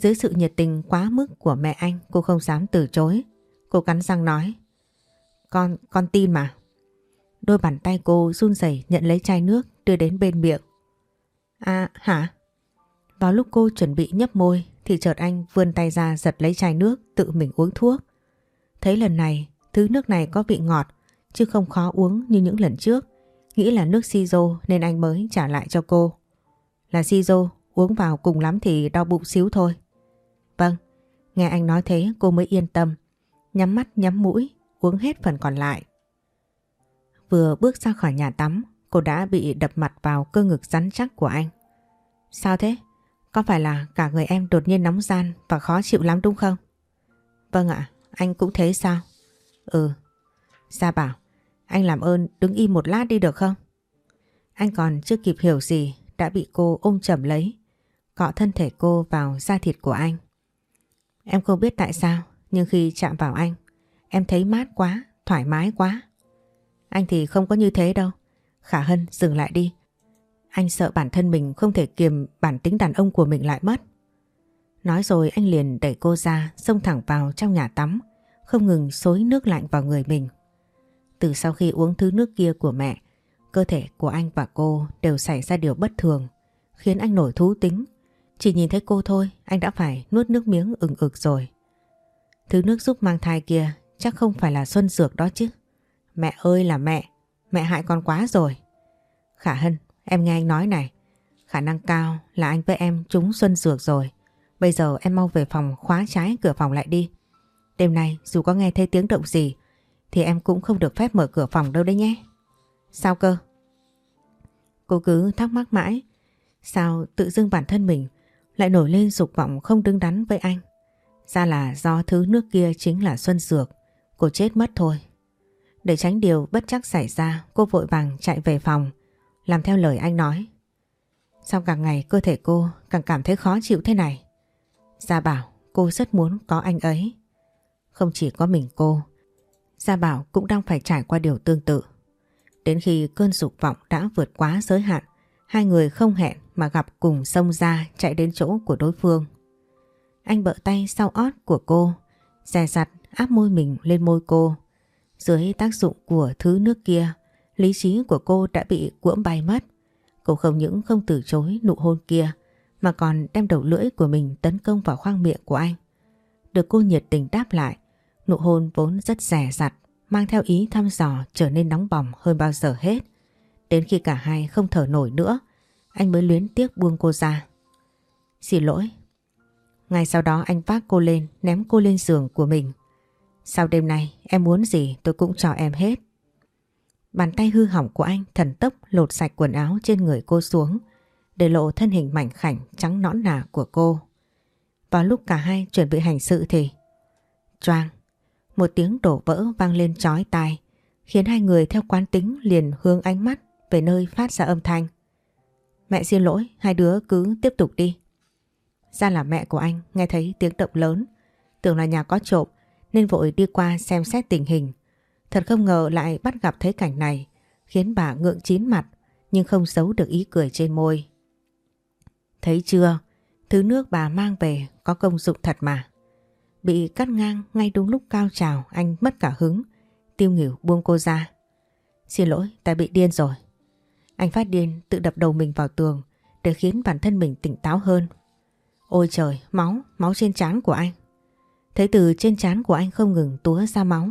Dưới sự nhiệt tình quá mức của mẹ anh, cô không dám từ chối. Cô cắn răng nói. Con, con tin mà. Đôi bàn tay cô run rẩy nhận lấy chai nước đưa đến bên miệng. À, hả? Vào lúc cô chuẩn bị nhấp môi thì chợt anh vươn tay ra giật lấy chai nước tự mình uống thuốc. Thấy lần này thứ nước này có vị ngọt chứ không khó uống như những lần trước. Nghĩ là nước Sizo nên anh mới trả lại cho cô. Là Sizo, uống vào cùng lắm thì đau bụng xíu thôi. Nghe anh nói thế cô mới yên tâm. Nhắm mắt nhắm mũi, uống hết phần còn lại. Vừa bước ra khỏi nhà tắm, cô đã bị đập mặt vào cơ ngực rắn chắc của anh. Sao thế? Có phải là cả người em đột nhiên nóng gian và khó chịu lắm đúng không? Vâng ạ, anh cũng thế sao? Ừ. Gia bảo, anh làm ơn đứng im một lát đi được không? Anh còn chưa kịp hiểu gì đã bị cô ôm chầm lấy, cọ thân thể cô vào da thịt của anh. Em không biết tại sao, nhưng khi chạm vào anh, em thấy mát quá, thoải mái quá. Anh thì không có như thế đâu. Khả Hân dừng lại đi. Anh sợ bản thân mình không thể kiềm bản tính đàn ông của mình lại mất. Nói rồi anh liền đẩy cô ra, xông thẳng vào trong nhà tắm, không ngừng xối nước lạnh vào người mình. Từ sau khi uống thứ nước kia của mẹ, cơ thể của anh và cô đều xảy ra điều bất thường, khiến anh nổi thú tính. Chỉ nhìn thấy cô thôi, anh đã phải nuốt nước miếng ừng ực rồi. Thứ nước giúp mang thai kia chắc không phải là xuân dược đó chứ. Mẹ ơi là mẹ, mẹ hại con quá rồi. Khả Hân, Em nghe anh nói này, khả năng cao là anh với em trúng xuân dược rồi. Bây giờ em mau về phòng khóa trái cửa phòng lại đi. Đêm nay dù có nghe thấy tiếng động gì thì em cũng không được phép mở cửa phòng đâu đấy nhé. Sao cơ? Cô cứ thắc mắc mãi. Sao tự dưng bản thân mình lại nổi lên dục vọng không đứng đắn với anh? Ra là do thứ nước kia chính là xuân dược. Cô chết mất thôi. Để tránh điều bất chắc xảy ra, cô vội vàng chạy về phòng làm theo lời anh nói. Sau càng ngày cơ thể cô càng cảm thấy khó chịu thế này. Gia Bảo cô rất muốn có anh ấy. Không chỉ có mình cô, Gia Bảo cũng đang phải trải qua điều tương tự. Đến khi cơn dục vọng đã vượt quá giới hạn, hai người không hẹn mà gặp cùng xông ra chạy đến chỗ của đối phương. Anh bợ tay sau ót của cô, dè dặt áp môi mình lên môi cô. Dưới tác dụng của thứ nước kia, lý trí của cô đã bị cuỗm bay mất. Cô không những không từ chối nụ hôn kia, mà còn đem đầu lưỡi của mình tấn công vào khoang miệng của anh. Được cô nhiệt tình đáp lại, nụ hôn vốn rất rẻ rặt, mang theo ý thăm dò trở nên nóng bỏng hơn bao giờ hết. Đến khi cả hai không thở nổi nữa, anh mới luyến tiếc buông cô ra. Xin lỗi. Ngay sau đó anh vác cô lên, ném cô lên giường của mình. Sau đêm nay, em muốn gì tôi cũng cho em hết. Bàn tay hư hỏng của anh thần tốc lột sạch quần áo trên người cô xuống, để lộ thân hình mảnh khảnh trắng nõn nà của cô. Vào lúc cả hai chuẩn bị hành sự thì... Choang! Một tiếng đổ vỡ vang lên chói tai, khiến hai người theo quán tính liền hướng ánh mắt về nơi phát ra âm thanh. Mẹ xin lỗi, hai đứa cứ tiếp tục đi. Ra là mẹ của anh nghe thấy tiếng động lớn, tưởng là nhà có trộm nên vội đi qua xem xét tình hình. Thật không ngờ lại bắt gặp thấy cảnh này, khiến bà ngượng chín mặt nhưng không giấu được ý cười trên môi. Thấy chưa, thứ nước bà mang về có công dụng thật mà. Bị cắt ngang ngay đúng lúc cao trào anh mất cả hứng, tiêu nghỉu buông cô ra. Xin lỗi, ta bị điên rồi. Anh phát điên tự đập đầu mình vào tường để khiến bản thân mình tỉnh táo hơn. Ôi trời, máu, máu trên trán của anh. Thấy từ trên trán của anh không ngừng túa ra máu.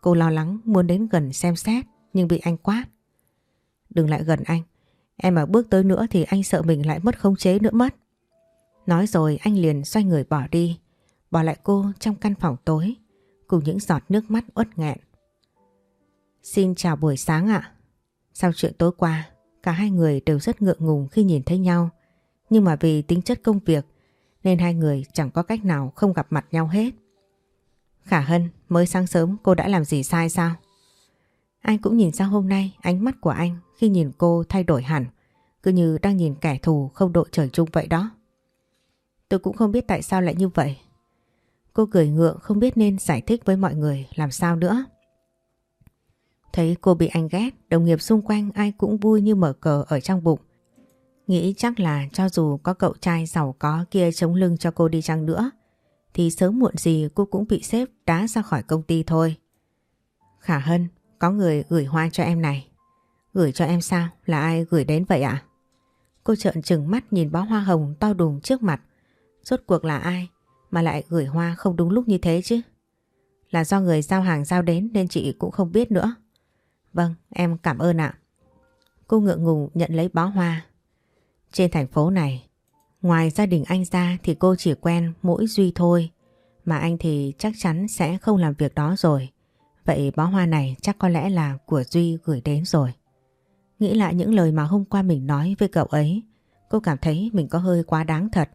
Cô lo lắng muốn đến gần xem xét nhưng bị anh quát. Đừng lại gần anh. Em mà bước tới nữa thì anh sợ mình lại mất khống chế nữa mất. Nói rồi anh liền xoay người bỏ đi. Bỏ lại cô trong căn phòng tối cùng những giọt nước mắt uất nghẹn. Xin chào buổi sáng ạ. Sau chuyện tối qua, cả hai người đều rất ngượng ngùng khi nhìn thấy nhau. Nhưng mà vì tính chất công việc nên hai người chẳng có cách nào không gặp mặt nhau hết. Khả Hân, mới sáng sớm cô đã làm gì sai sao? Anh cũng nhìn ra hôm nay ánh mắt của anh khi nhìn cô thay đổi hẳn, cứ như đang nhìn kẻ thù không đội trời chung vậy đó. Tôi cũng không biết tại sao lại như vậy. Cô cười ngượng không biết nên giải thích với mọi người làm sao nữa. Thấy cô bị anh ghét, đồng nghiệp xung quanh ai cũng vui như mở cờ ở trong bụng. Nghĩ chắc là cho dù có cậu trai giàu có kia chống lưng cho cô đi chăng nữa, thì sớm muộn gì cô cũng bị sếp đá ra khỏi công ty thôi. Khả Hân, có người gửi hoa cho em này. Gửi cho em sao? Là ai gửi đến vậy ạ? Cô trợn trừng mắt nhìn bó hoa hồng to đùng trước mặt. Rốt cuộc là ai mà lại gửi hoa không đúng lúc như thế chứ? Là do người giao hàng giao đến nên chị cũng không biết nữa. Vâng, em cảm ơn ạ. Cô ngượng ngùng nhận lấy bó hoa. Trên thành phố này, ngoài gia đình anh ra thì cô chỉ quen mỗi Duy thôi. Mà anh thì chắc chắn sẽ không làm việc đó rồi. Vậy bó hoa này chắc có lẽ là của Duy gửi đến rồi. Nghĩ lại những lời mà hôm qua mình nói với cậu ấy, cô cảm thấy mình có hơi quá đáng thật.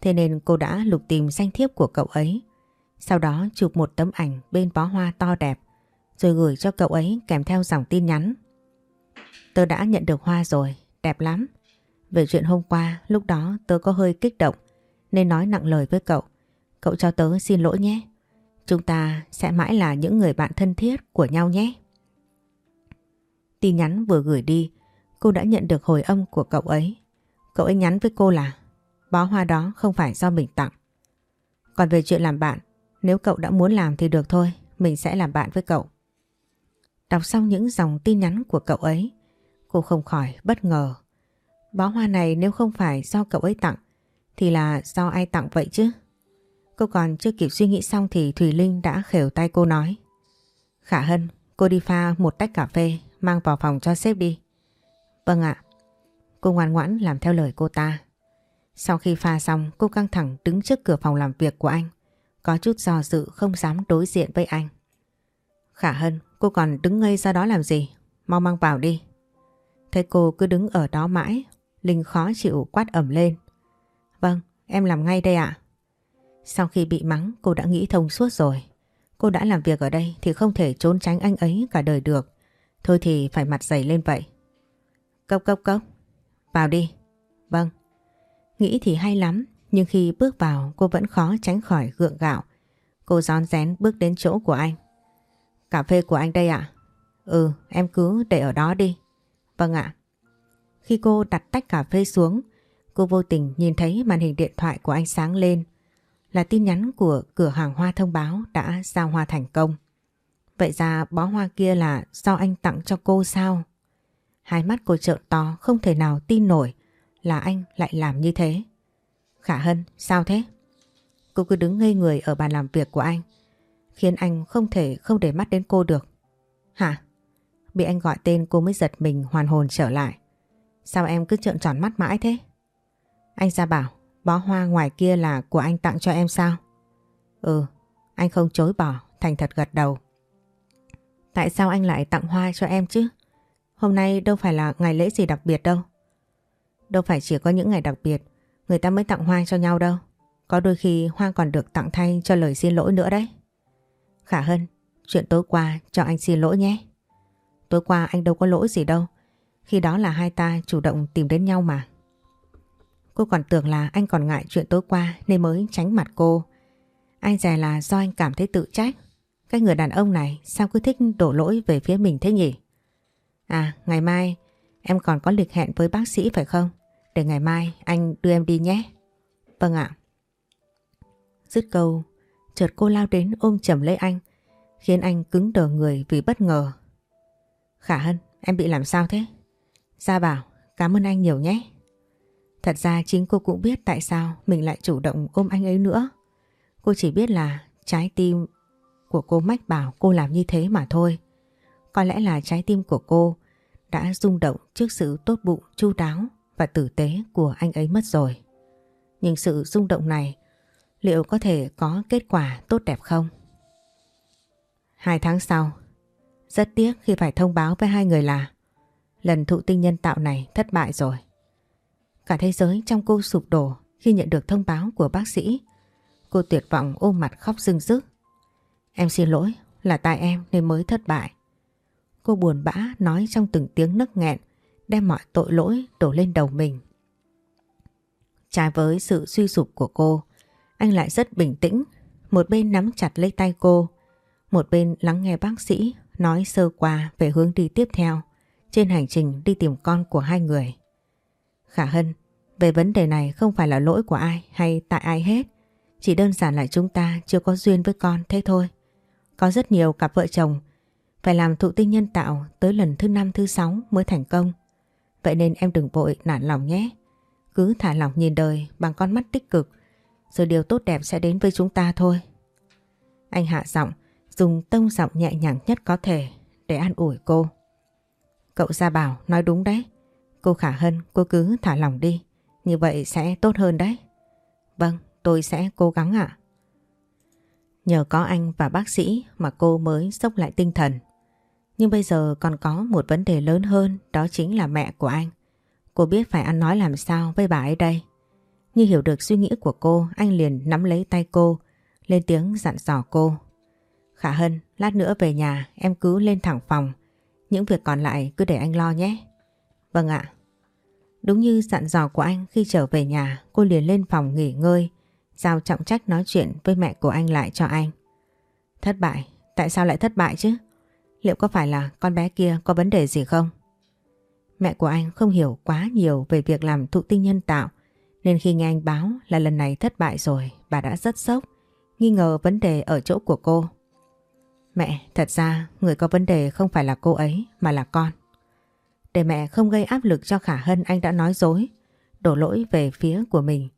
Thế nên cô đã lục tìm danh thiếp của cậu ấy. Sau đó chụp một tấm ảnh bên bó hoa to đẹp, rồi gửi cho cậu ấy kèm theo dòng tin nhắn. Tớ đã nhận được hoa rồi, đẹp lắm. Về chuyện hôm qua, lúc đó tớ có hơi kích động, nên nói nặng lời với cậu. Cậu cho tớ xin lỗi nhé. Chúng ta sẽ mãi là những người bạn thân thiết của nhau nhé. Tin nhắn vừa gửi đi, cô đã nhận được hồi âm của cậu ấy. Cậu ấy nhắn với cô là bó hoa đó không phải do mình tặng. Còn về chuyện làm bạn, nếu cậu đã muốn làm thì được thôi, mình sẽ làm bạn với cậu. Đọc xong những dòng tin nhắn của cậu ấy, cô không khỏi bất ngờ. Bó hoa này nếu không phải do cậu ấy tặng, thì là do ai tặng vậy chứ? Cô còn chưa kịp suy nghĩ xong thì Thùy Linh đã khều tay cô nói. Khả Hân, cô đi pha một tách cà phê, mang vào phòng cho sếp đi. Vâng ạ. Cô ngoan ngoãn làm theo lời cô ta. Sau khi pha xong, cô căng thẳng đứng trước cửa phòng làm việc của anh. Có chút do dự không dám đối diện với anh. Khả Hân, cô còn đứng ngây ra đó làm gì? Mau mang vào đi. Thấy cô cứ đứng ở đó mãi, Linh khó chịu quát ẩm lên. Vâng, em làm ngay đây ạ. Sau khi bị mắng cô đã nghĩ thông suốt rồi. Cô đã làm việc ở đây thì không thể trốn tránh anh ấy cả đời được. Thôi thì phải mặt dày lên vậy. Cốc cốc cốc. Vào đi. Vâng. Nghĩ thì hay lắm, nhưng khi bước vào cô vẫn khó tránh khỏi gượng gạo. Cô gión rén bước đến chỗ của anh. Cà phê của anh đây ạ? Ừ, em cứ để ở đó đi. Vâng ạ. Khi cô đặt tách cà phê xuống, cô vô tình nhìn thấy màn hình điện thoại của anh sáng lên. Là tin nhắn của cửa hàng hoa thông báo đã giao hoa thành công. Vậy ra bó hoa kia là do anh tặng cho cô sao? Hai mắt cô trợn to không thể nào tin nổi là anh lại làm như thế. Khả Hân, sao thế? Cô cứ đứng ngây người ở bàn làm việc của anh, khiến anh không thể không để mắt đến cô được. Hả? Bị anh gọi tên cô mới giật mình hoàn hồn trở lại. Sao em cứ trợn tròn mắt mãi thế? Anh ra bảo, bó hoa ngoài kia là của anh tặng cho em sao? Ừ, anh không chối bỏ, thành thật gật đầu. Tại sao anh lại tặng hoa cho em chứ? Hôm nay đâu phải là ngày lễ gì đặc biệt đâu. Đâu phải chỉ có những ngày đặc biệt người ta mới tặng hoa cho nhau đâu. Có đôi khi hoa còn được tặng thay cho lời xin lỗi nữa đấy. Khả Hân, chuyện tối qua cho anh xin lỗi nhé. Tối qua anh đâu có lỗi gì đâu. Khi đó là hai ta chủ động tìm đến nhau mà. Cô còn tưởng là anh còn ngại chuyện tối qua nên mới tránh mặt cô. Anh dè là do anh cảm thấy tự trách. Cái người đàn ông này sao cứ thích đổ lỗi về phía mình thế nhỉ? À, ngày mai em còn có lịch hẹn với bác sĩ phải không? Để ngày mai anh đưa em đi nhé. Vâng ạ. Dứt câu, chợt cô lao đến ôm chầm lấy anh, khiến anh cứng đờ người vì bất ngờ. Khả Hân, em bị làm sao thế? Gia Bảo, cảm ơn anh nhiều nhé. Thật ra chính cô cũng biết tại sao mình lại chủ động ôm anh ấy nữa. Cô chỉ biết là trái tim của cô mách bảo cô làm như thế mà thôi. Có lẽ là trái tim của cô đã rung động trước sự tốt bụng, chu đáo và tử tế của anh ấy mất rồi. Nhưng sự rung động này liệu có thể có kết quả tốt đẹp không? Hai tháng sau, rất tiếc khi phải thông báo với hai người là lần thụ tinh nhân tạo này thất bại rồi. Cả thế giới trong cô sụp đổ khi nhận được thông báo của bác sĩ. Cô tuyệt vọng ôm mặt khóc rưng rức. Em xin lỗi, là tại em nên mới thất bại. Cô buồn bã nói trong từng tiếng nấc nghẹn, đem mọi tội lỗi đổ lên đầu mình. Trái với sự suy sụp của cô, anh lại rất bình tĩnh, một bên nắm chặt lấy tay cô, một bên lắng nghe bác sĩ nói sơ qua về hướng đi tiếp theo trên hành trình đi tìm con của hai người. Khả Hân, về vấn đề này không phải là lỗi của ai hay tại ai hết, chỉ đơn giản là chúng ta chưa có duyên với con thế thôi. Có rất nhiều cặp vợ chồng phải làm thụ tinh nhân tạo tới lần thứ năm thứ sáu mới thành công. Vậy nên em đừng vội nản lòng nhé. Cứ thả lòng nhìn đời bằng con mắt tích cực rồi điều tốt đẹp sẽ đến với chúng ta thôi. Anh hạ giọng dùng tông giọng nhẹ nhàng nhất có thể để an ủi cô. Cậu ra bảo nói đúng đấy. Cô Khả Hân cô cứ thả lòng đi. Như vậy sẽ tốt hơn đấy. Vâng, tôi sẽ cố gắng ạ. Nhờ có anh và bác sĩ mà cô mới sốc lại tinh thần. Nhưng bây giờ còn có một vấn đề lớn hơn đó chính là mẹ của anh. Cô biết phải ăn nói làm sao với bà ấy đây. Như hiểu được suy nghĩ của cô, anh liền nắm lấy tay cô, lên tiếng dặn dò cô. Khả Hân, lát nữa về nhà em cứ lên thẳng phòng. Những việc còn lại cứ để anh lo nhé. Vâng ạ. Đúng như dặn dò của anh khi trở về nhà, cô liền lên phòng nghỉ ngơi, giao trọng trách nói chuyện với mẹ của anh lại cho anh. Thất bại? Tại sao lại thất bại chứ? Liệu có phải là con bé kia có vấn đề gì không? Mẹ của anh không hiểu quá nhiều về việc làm thụ tinh nhân tạo nên khi nghe anh báo là lần này thất bại rồi bà đã rất sốc nghi ngờ vấn đề ở chỗ của cô. Mẹ, thật ra người có vấn đề không phải là cô ấy mà là con. Để mẹ không gây áp lực cho Khả Hân anh đã nói dối, đổ lỗi về phía của mình.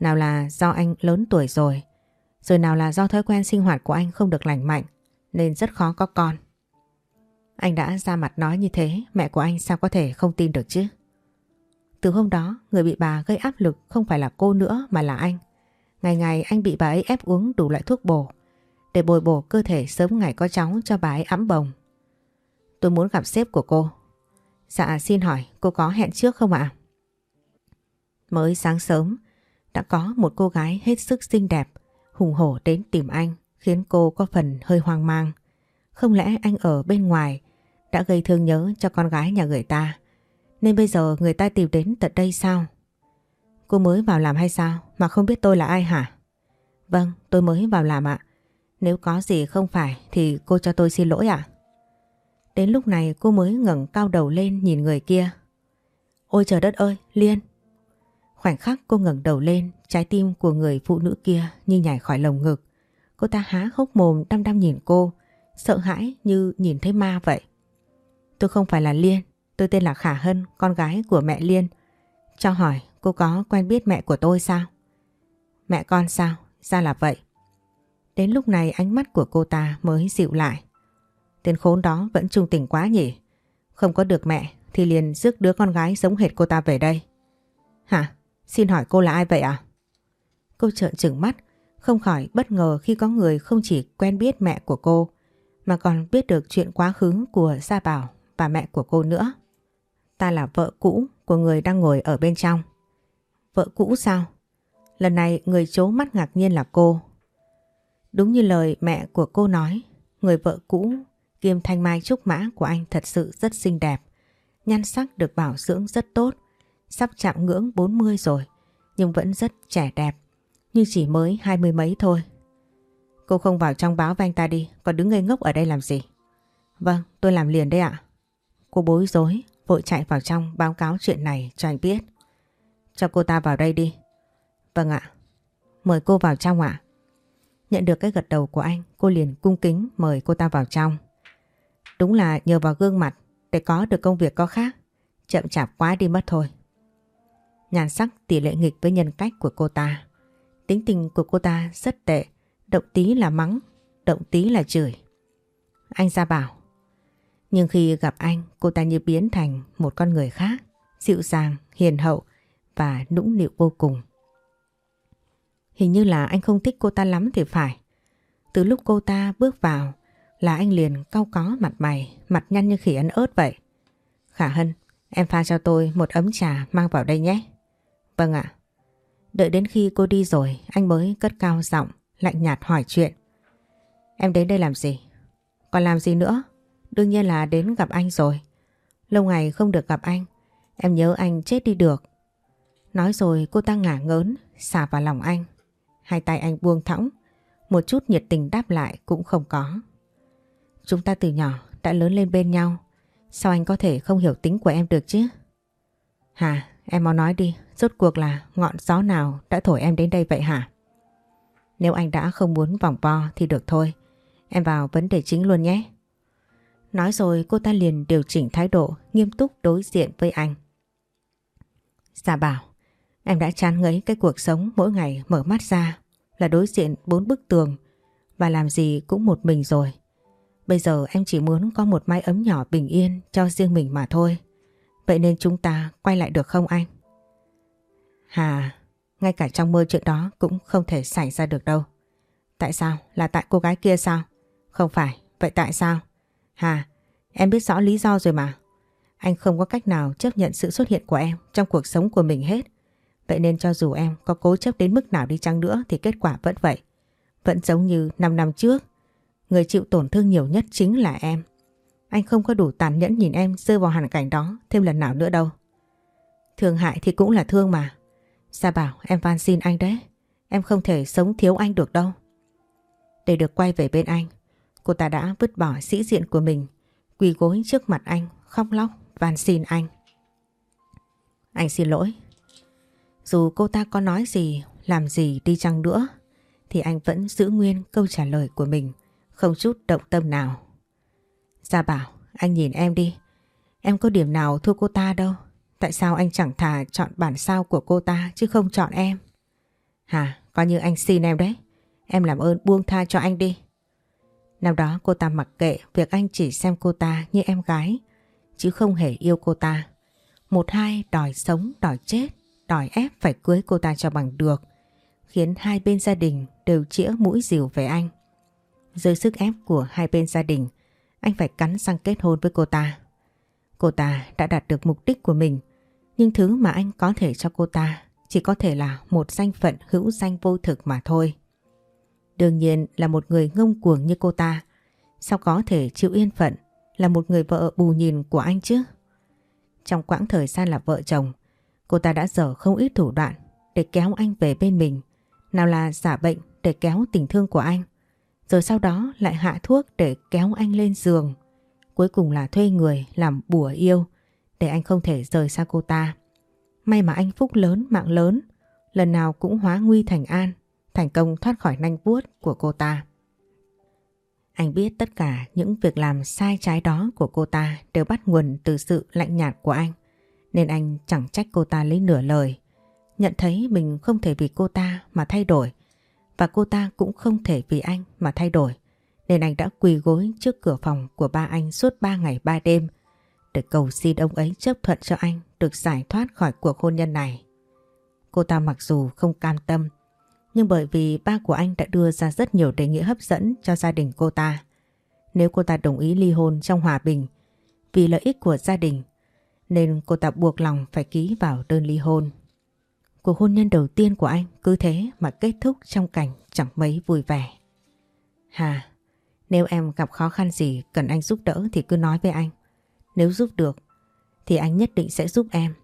Nào là do anh lớn tuổi rồi, rồi nào là do thói quen sinh hoạt của anh không được lành mạnh nên rất khó có con. Anh đã ra mặt nói như thế, mẹ của anh sao có thể không tin được chứ? Từ hôm đó, người bị bà gây áp lực không phải là cô nữa mà là anh. Ngày ngày anh bị bà ấy ép uống đủ loại thuốc bổ để bồi bổ cơ thể sớm ngày có cháu cho bà ấy ấm bồng. Tôi muốn gặp sếp của cô. Dạ xin hỏi cô có hẹn trước không ạ? Mới sáng sớm đã có một cô gái hết sức xinh đẹp hùng hổ đến tìm anh khiến cô có phần hơi hoang mang. Không lẽ anh ở bên ngoài đã gây thương nhớ cho con gái nhà người ta nên bây giờ người ta tìm đến tận đây sao? Cô mới vào làm hay sao mà không biết tôi là ai hả? Vâng, tôi mới vào làm ạ. Nếu có gì không phải thì cô cho tôi xin lỗi ạ. Đến lúc này cô mới ngẩng cao đầu lên nhìn người kia. Ôi trời đất ơi, Liên! Khoảnh khắc cô ngẩng đầu lên, trái tim của người phụ nữ kia như nhảy khỏi lồng ngực. Cô ta há hốc mồm đăm đăm nhìn cô, sợ hãi như nhìn thấy ma vậy. Tôi không phải là Liên, tôi tên là Khả Hân, con gái của mẹ Liên. Cho hỏi cô có quen biết mẹ của tôi sao? Mẹ con sao? Ra là vậy. Đến lúc này ánh mắt của cô ta mới dịu lại. Tên khốn đó vẫn trung tình quá nhỉ. Không có được mẹ thì liền rước đứa con gái giống hệt cô ta về đây. Hả? Xin hỏi cô là ai vậy à? Cô trợn trừng mắt, không khỏi bất ngờ khi có người không chỉ quen biết mẹ của cô mà còn biết được chuyện quá khứ của Gia Bảo và mẹ của cô nữa. Ta là vợ cũ của người đang ngồi ở bên trong. Vợ cũ sao? Lần này người chố mắt ngạc nhiên là cô. Đúng như lời mẹ của cô nói, người vợ cũ kiêm thanh mai trúc mã của anh thật sự rất xinh đẹp. Nhan sắc được bảo dưỡng rất tốt, sắp chạm ngưỡng 40 rồi, nhưng vẫn rất trẻ đẹp, như chỉ mới hai mươi mấy thôi. Cô không vào trong báo với anh ta đi, còn đứng ngây ngốc ở đây làm gì? Vâng, tôi làm liền đây ạ. Cô bối rối, vội chạy vào trong báo cáo chuyện này cho anh biết. Cho cô ta vào đây đi. Vâng ạ. Mời cô vào trong ạ. Nhận được cái gật đầu của anh, cô liền cung kính mời cô ta vào trong. Đúng là nhờ vào gương mặt để có được công việc có khác. Chậm chạp quá đi mất thôi. Nhàn sắc tỷ lệ nghịch với nhân cách của cô ta. Tính tình của cô ta rất tệ. Động tí là mắng, động tí là chửi. Anh ra bảo. Nhưng khi gặp anh, cô ta như biến thành một con người khác. Dịu dàng, hiền hậu và nũng nịu vô cùng. Hình như là anh không thích cô ta lắm thì phải. Từ lúc cô ta bước vào là anh liền cau có mặt mày, mặt nhăn như khỉ ăn ớt vậy. Khả Hân, em pha cho tôi một ấm trà mang vào đây nhé. Vâng ạ. Đợi đến khi cô đi rồi, anh mới cất cao giọng, lạnh nhạt hỏi chuyện. Em đến đây làm gì? Còn làm gì nữa? Đương nhiên là đến gặp anh rồi. Lâu ngày không được gặp anh, em nhớ anh chết đi được. Nói rồi cô ta ngả ngớn, xả vào lòng anh. Hai tay anh buông thõng, một chút nhiệt tình đáp lại cũng không có. Chúng ta từ nhỏ đã lớn lên bên nhau, sao anh có thể không hiểu tính của em được chứ? Hà, em mau nói đi, rốt cuộc là ngọn gió nào đã thổi em đến đây vậy hả? Nếu anh đã không muốn vòng vo thì được thôi, em vào vấn đề chính luôn nhé. Nói rồi cô ta liền điều chỉnh thái độ nghiêm túc đối diện với anh. Dạ bảo, em đã chán ngấy cái cuộc sống mỗi ngày mở mắt ra là đối diện bốn bức tường và làm gì cũng một mình rồi. Bây giờ em chỉ muốn có một mái ấm nhỏ bình yên cho riêng mình mà thôi. Vậy nên chúng ta quay lại được không anh? Hà, ngay cả trong mơ chuyện đó cũng không thể xảy ra được đâu. Tại sao? Là tại cô gái kia sao? Không phải, vậy tại sao? Hà, em biết rõ lý do rồi mà. Anh không có cách nào chấp nhận sự xuất hiện của em trong cuộc sống của mình hết. Vậy nên cho dù em có cố chấp đến mức nào đi chăng nữa thì kết quả vẫn vậy. Vẫn giống như 5 năm trước. Người chịu tổn thương nhiều nhất chính là em. Anh không có đủ tàn nhẫn nhìn em rơi vào hoàn cảnh đó thêm lần nào nữa đâu. Thương hại thì cũng là thương mà. Sa bảo em van xin anh đấy. Em không thể sống thiếu anh được đâu. Để được quay về bên anh, cô ta đã vứt bỏ sĩ diện của mình, quỳ gối trước mặt anh, khóc lóc, van xin anh. Anh xin lỗi. Dù cô ta có nói gì, làm gì đi chăng nữa, thì anh vẫn giữ nguyên câu trả lời của mình, không chút động tâm nào. Gia bảo, anh nhìn em đi. Em có điểm nào thua cô ta đâu. Tại sao anh chẳng thà chọn bản sao của cô ta chứ không chọn em? Hả, coi như anh xin em đấy. Em làm ơn buông tha cho anh đi. Năm đó cô ta mặc kệ việc anh chỉ xem cô ta như em gái, chứ không hề yêu cô ta. Một hai đòi sống, đòi chết, đòi ép phải cưới cô ta cho bằng được, khiến hai bên gia đình đều chĩa mũi dìu về anh. Dưới sức ép của hai bên gia đình, anh phải cắn răng kết hôn với cô ta. Cô ta đã đạt được mục đích của mình, nhưng thứ mà anh có thể cho cô ta chỉ có thể là một danh phận hữu danh vô thực mà thôi. Đương nhiên là một người ngông cuồng như cô ta, sao có thể chịu yên phận là một người vợ bù nhìn của anh chứ? Trong quãng thời gian là vợ chồng, cô ta đã dở không ít thủ đoạn để kéo anh về bên mình. Nào là giả bệnh để kéo tình thương của anh, rồi sau đó lại hạ thuốc để kéo anh lên giường. Cuối cùng là thuê người làm bùa yêu để anh không thể rời xa cô ta. May mà anh phúc lớn mạng lớn, lần nào cũng hóa nguy thành an, thành công thoát khỏi nanh vuốt của cô ta. Anh biết tất cả những việc làm sai trái đó của cô ta đều bắt nguồn từ sự lạnh nhạt của anh. Nên anh chẳng trách cô ta lấy nửa lời. Nhận thấy mình không thể vì cô ta mà thay đổi. Và cô ta cũng không thể vì anh mà thay đổi. Nên anh đã quỳ gối trước cửa phòng của ba anh suốt ba ngày ba đêm. Để cầu xin ông ấy chấp thuận cho anh được giải thoát khỏi cuộc hôn nhân này. Cô ta mặc dù không cam tâm nhưng bởi vì ba của anh đã đưa ra rất nhiều đề nghị hấp dẫn cho gia đình cô ta. Nếu cô ta đồng ý ly hôn trong hòa bình vì lợi ích của gia đình nên cô ta buộc lòng phải ký vào đơn ly hôn. Cuộc hôn nhân đầu tiên của anh cứ thế mà kết thúc trong cảnh chẳng mấy vui vẻ. Hà, nếu em gặp khó khăn gì cần anh giúp đỡ thì cứ nói với anh. Nếu giúp được thì anh nhất định sẽ giúp em.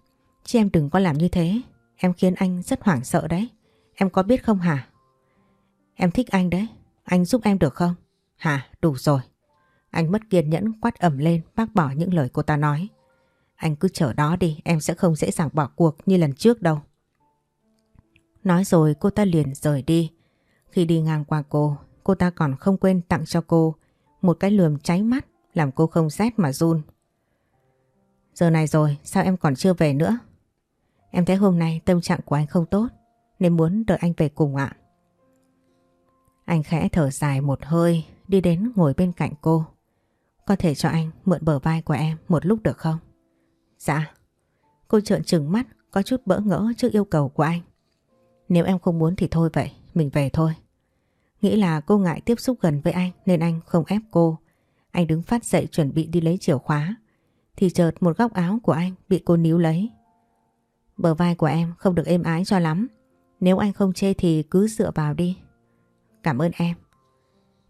Chứ em đừng có làm như thế, em khiến anh rất hoảng sợ đấy. Em có biết không hả? Em thích anh đấy, anh giúp em được không? Hả, đủ rồi. Anh mất kiên nhẫn quát ẩm lên bác bỏ những lời cô ta nói. Anh cứ chờ đó đi, em sẽ không dễ dàng bỏ cuộc như lần trước đâu. Nói rồi cô ta liền rời đi. Khi đi ngang qua cô, cô ta còn không quên tặng cho cô một cái lườm cháy mắt làm cô không rét mà run. Giờ này rồi, sao em còn chưa về nữa? Em thấy hôm nay tâm trạng của anh không tốt nên muốn đợi anh về cùng ạ. Anh khẽ thở dài một hơi đi đến ngồi bên cạnh cô. Có thể cho anh mượn bờ vai của em một lúc được không? Dạ. Cô trợn trừng mắt có chút bỡ ngỡ trước yêu cầu của anh. Nếu em không muốn thì thôi vậy, mình về thôi. Nghĩ là cô ngại tiếp xúc gần với anh nên anh không ép cô. Anh đứng phát dậy chuẩn bị đi lấy chìa khóa. Thì chợt một góc áo của anh bị cô níu lấy. Bờ vai của em không được êm ái cho lắm. Nếu anh không chê thì cứ dựa vào đi. Cảm ơn em.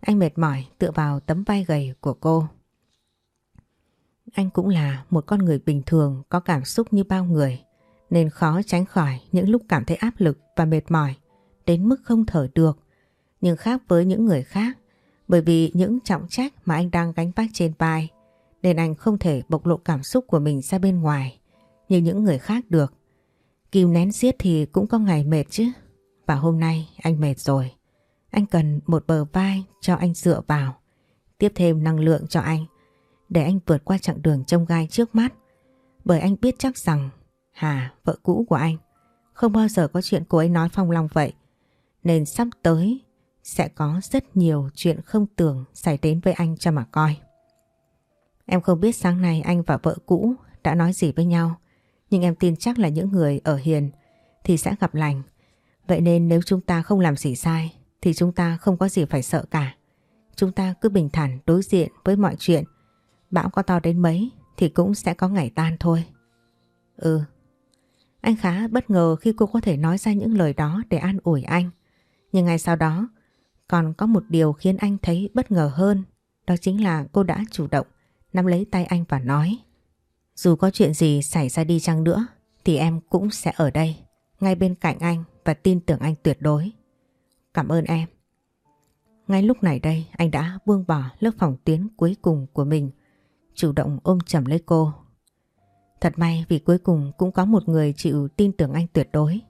Anh mệt mỏi, tựa vào tấm vai gầy của cô. Anh cũng là một con người bình thường, có cảm xúc như bao người, nên khó tránh khỏi những lúc cảm thấy áp lực và mệt mỏi, đến mức không thở được. Nhưng khác với những người khác, bởi vì những trọng trách mà anh đang gánh vác trên vai, nên anh không thể bộc lộ cảm xúc của mình ra bên ngoài như những người khác được. Kìm nén xiết thì cũng có ngày mệt chứ. Và hôm nay anh mệt rồi. Anh cần một bờ vai cho anh dựa vào. Tiếp thêm năng lượng cho anh. Để anh vượt qua chặng đường trông gai trước mắt. Bởi anh biết chắc rằng Hà, vợ cũ của anh, không bao giờ có chuyện cô ấy nói phong long vậy. Nên sắp tới sẽ có rất nhiều chuyện không tưởng xảy đến với anh cho mà coi. Em không biết sáng nay anh và vợ cũ đã nói gì với nhau. Nhưng em tin chắc là những người ở hiền thì sẽ gặp lành. Vậy nên nếu chúng ta không làm gì sai, thì chúng ta không có gì phải sợ cả. Chúng ta cứ bình thản đối diện với mọi chuyện. Bão có to đến mấy thì cũng sẽ có ngày tan thôi. Ừ. Anh khá bất ngờ khi cô có thể nói ra những lời đó để an ủi anh. Nhưng ngay sau đó, còn có một điều khiến anh thấy bất ngờ hơn. Đó chính là cô đã chủ động nắm lấy tay anh và nói. Dù có chuyện gì xảy ra đi chăng nữa thì em cũng sẽ ở đây, ngay bên cạnh anh và tin tưởng anh tuyệt đối. Cảm ơn em. Ngay lúc này đây anh đã buông bỏ lớp phòng tuyến cuối cùng của mình, chủ động ôm chầm lấy cô. Thật may vì cuối cùng cũng có một người chịu tin tưởng anh tuyệt đối.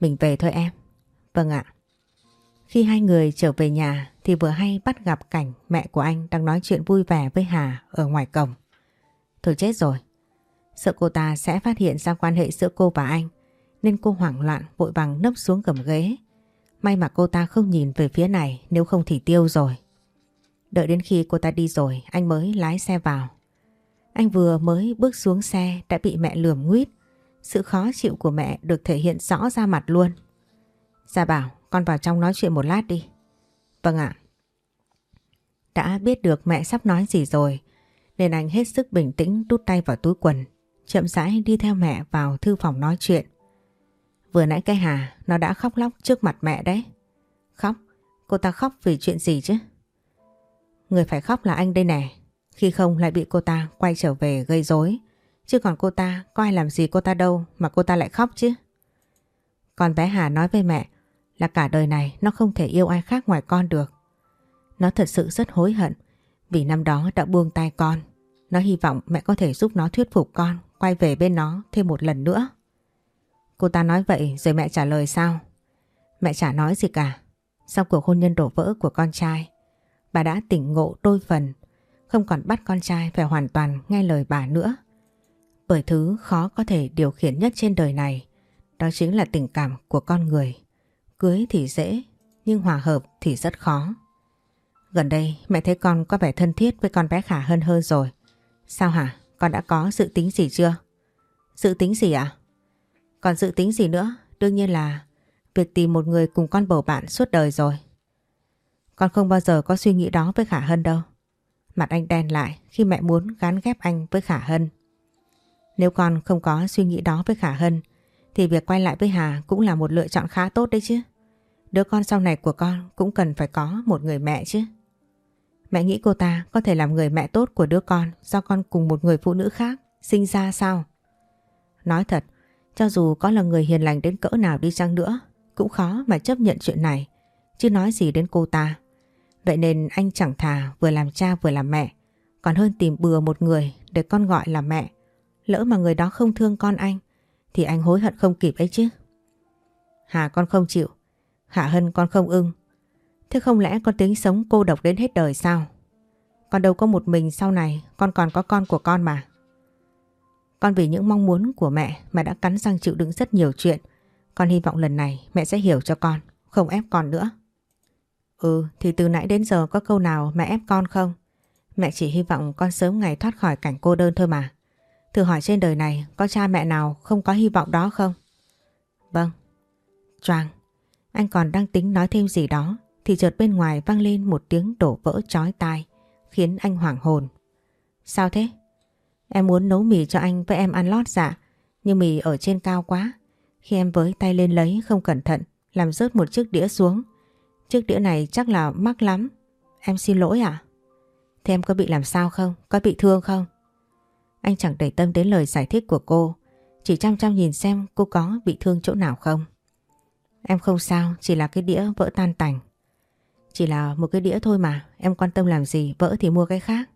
Mình về thôi em. Vâng ạ. Khi hai người trở về nhà thì vừa hay bắt gặp cảnh mẹ của anh đang nói chuyện vui vẻ với Hà ở ngoài cổng. Thôi chết rồi. Sợ cô ta sẽ phát hiện ra quan hệ giữa cô và anh, nên cô hoảng loạn vội vàng nấp xuống gầm ghế. May mà cô ta không nhìn về phía này, nếu không thì tiêu rồi. Đợi đến khi cô ta đi rồi, anh mới lái xe vào. Anh vừa mới bước xuống xe đã bị mẹ lườm nguyết. Sự khó chịu của mẹ được thể hiện rõ ra mặt luôn. Gia bảo, con vào trong nói chuyện một lát đi. Vâng ạ. Đã biết được mẹ sắp nói gì rồi nên anh hết sức bình tĩnh đút tay vào túi quần, chậm rãi đi theo mẹ vào thư phòng nói chuyện. Vừa nãy cái Hà nó đã khóc lóc trước mặt mẹ đấy. Khóc? Cô ta khóc vì chuyện gì chứ? Người phải khóc là anh đây nè. Khi không lại bị cô ta quay trở về gây rối. Chứ còn cô ta có ai làm gì cô ta đâu mà cô ta lại khóc chứ. Còn bé Hà nói với mẹ là cả đời này nó không thể yêu ai khác ngoài con được. Nó thật sự rất hối hận vì năm đó đã buông tay con. Nó hy vọng mẹ có thể giúp nó thuyết phục con quay về bên nó thêm một lần nữa. Cô ta nói vậy rồi mẹ trả lời sao? Mẹ chả nói gì cả. Sau cuộc hôn nhân đổ vỡ của con trai, bà đã tỉnh ngộ đôi phần, không còn bắt con trai phải hoàn toàn nghe lời bà nữa. Bởi thứ khó có thể điều khiển nhất trên đời này, đó chính là tình cảm của con người. Cưới thì dễ, nhưng hòa hợp thì rất khó. Gần đây, mẹ thấy con có vẻ thân thiết với con bé Khả hơn hơn rồi. Sao hả? Con đã có dự tính gì chưa? Dự tính gì ạ? Còn dự tính gì nữa? Đương nhiên là việc tìm một người cùng con bầu bạn suốt đời rồi. Con không bao giờ có suy nghĩ đó với Khả Hân đâu. Mặt anh đen lại khi mẹ muốn gắn ghép anh với Khả Hân. Nếu con không có suy nghĩ đó với Khả Hân, thì việc quay lại với Hà cũng là một lựa chọn khá tốt đấy chứ. Đứa con sau này của con cũng cần phải có một người mẹ chứ. Mẹ nghĩ cô ta có thể làm người mẹ tốt của đứa con do con cùng một người phụ nữ khác sinh ra sao? Nói thật, cho dù có là người hiền lành đến cỡ nào đi chăng nữa, cũng khó mà chấp nhận chuyện này, chứ nói gì đến cô ta. Vậy nên anh chẳng thà vừa làm cha vừa làm mẹ, còn hơn tìm bừa một người để con gọi là mẹ. Lỡ mà người đó không thương con anh, thì anh hối hận không kịp ấy chứ. Hà con không chịu, Hạ Hân con không ưng. Thế không lẽ con tính sống cô độc đến hết đời sao? Con đâu có một mình sau này, con còn có con của con mà. Con vì những mong muốn của mẹ mà đã cắn răng chịu đựng rất nhiều chuyện. Con hy vọng lần này mẹ sẽ hiểu cho con, không ép con nữa. Ừ, thì từ nãy đến giờ có câu nào mẹ ép con không? Mẹ chỉ hy vọng con sớm ngày thoát khỏi cảnh cô đơn thôi mà. Thử hỏi trên đời này có cha mẹ nào không có hy vọng đó không? Vâng. Choàng, anh còn đang tính nói thêm gì đó thì chợt bên ngoài vang lên một tiếng đổ vỡ chói tai khiến anh hoảng hồn. Sao thế? Em muốn nấu mì cho anh với em ăn lót dạ nhưng mì ở trên cao quá. Khi em với tay lên lấy không cẩn thận làm rớt một chiếc đĩa xuống. Chiếc đĩa này chắc là mắc lắm. Em xin lỗi ạ. À? Thế em có bị làm sao không? Có bị thương không? Anh chẳng để tâm đến lời giải thích của cô. Chỉ chăm chăm nhìn xem cô có bị thương chỗ nào không. Em không sao, chỉ là cái đĩa vỡ tan tành. Chỉ là một cái đĩa thôi mà, em quan tâm làm gì, vỡ thì mua cái khác.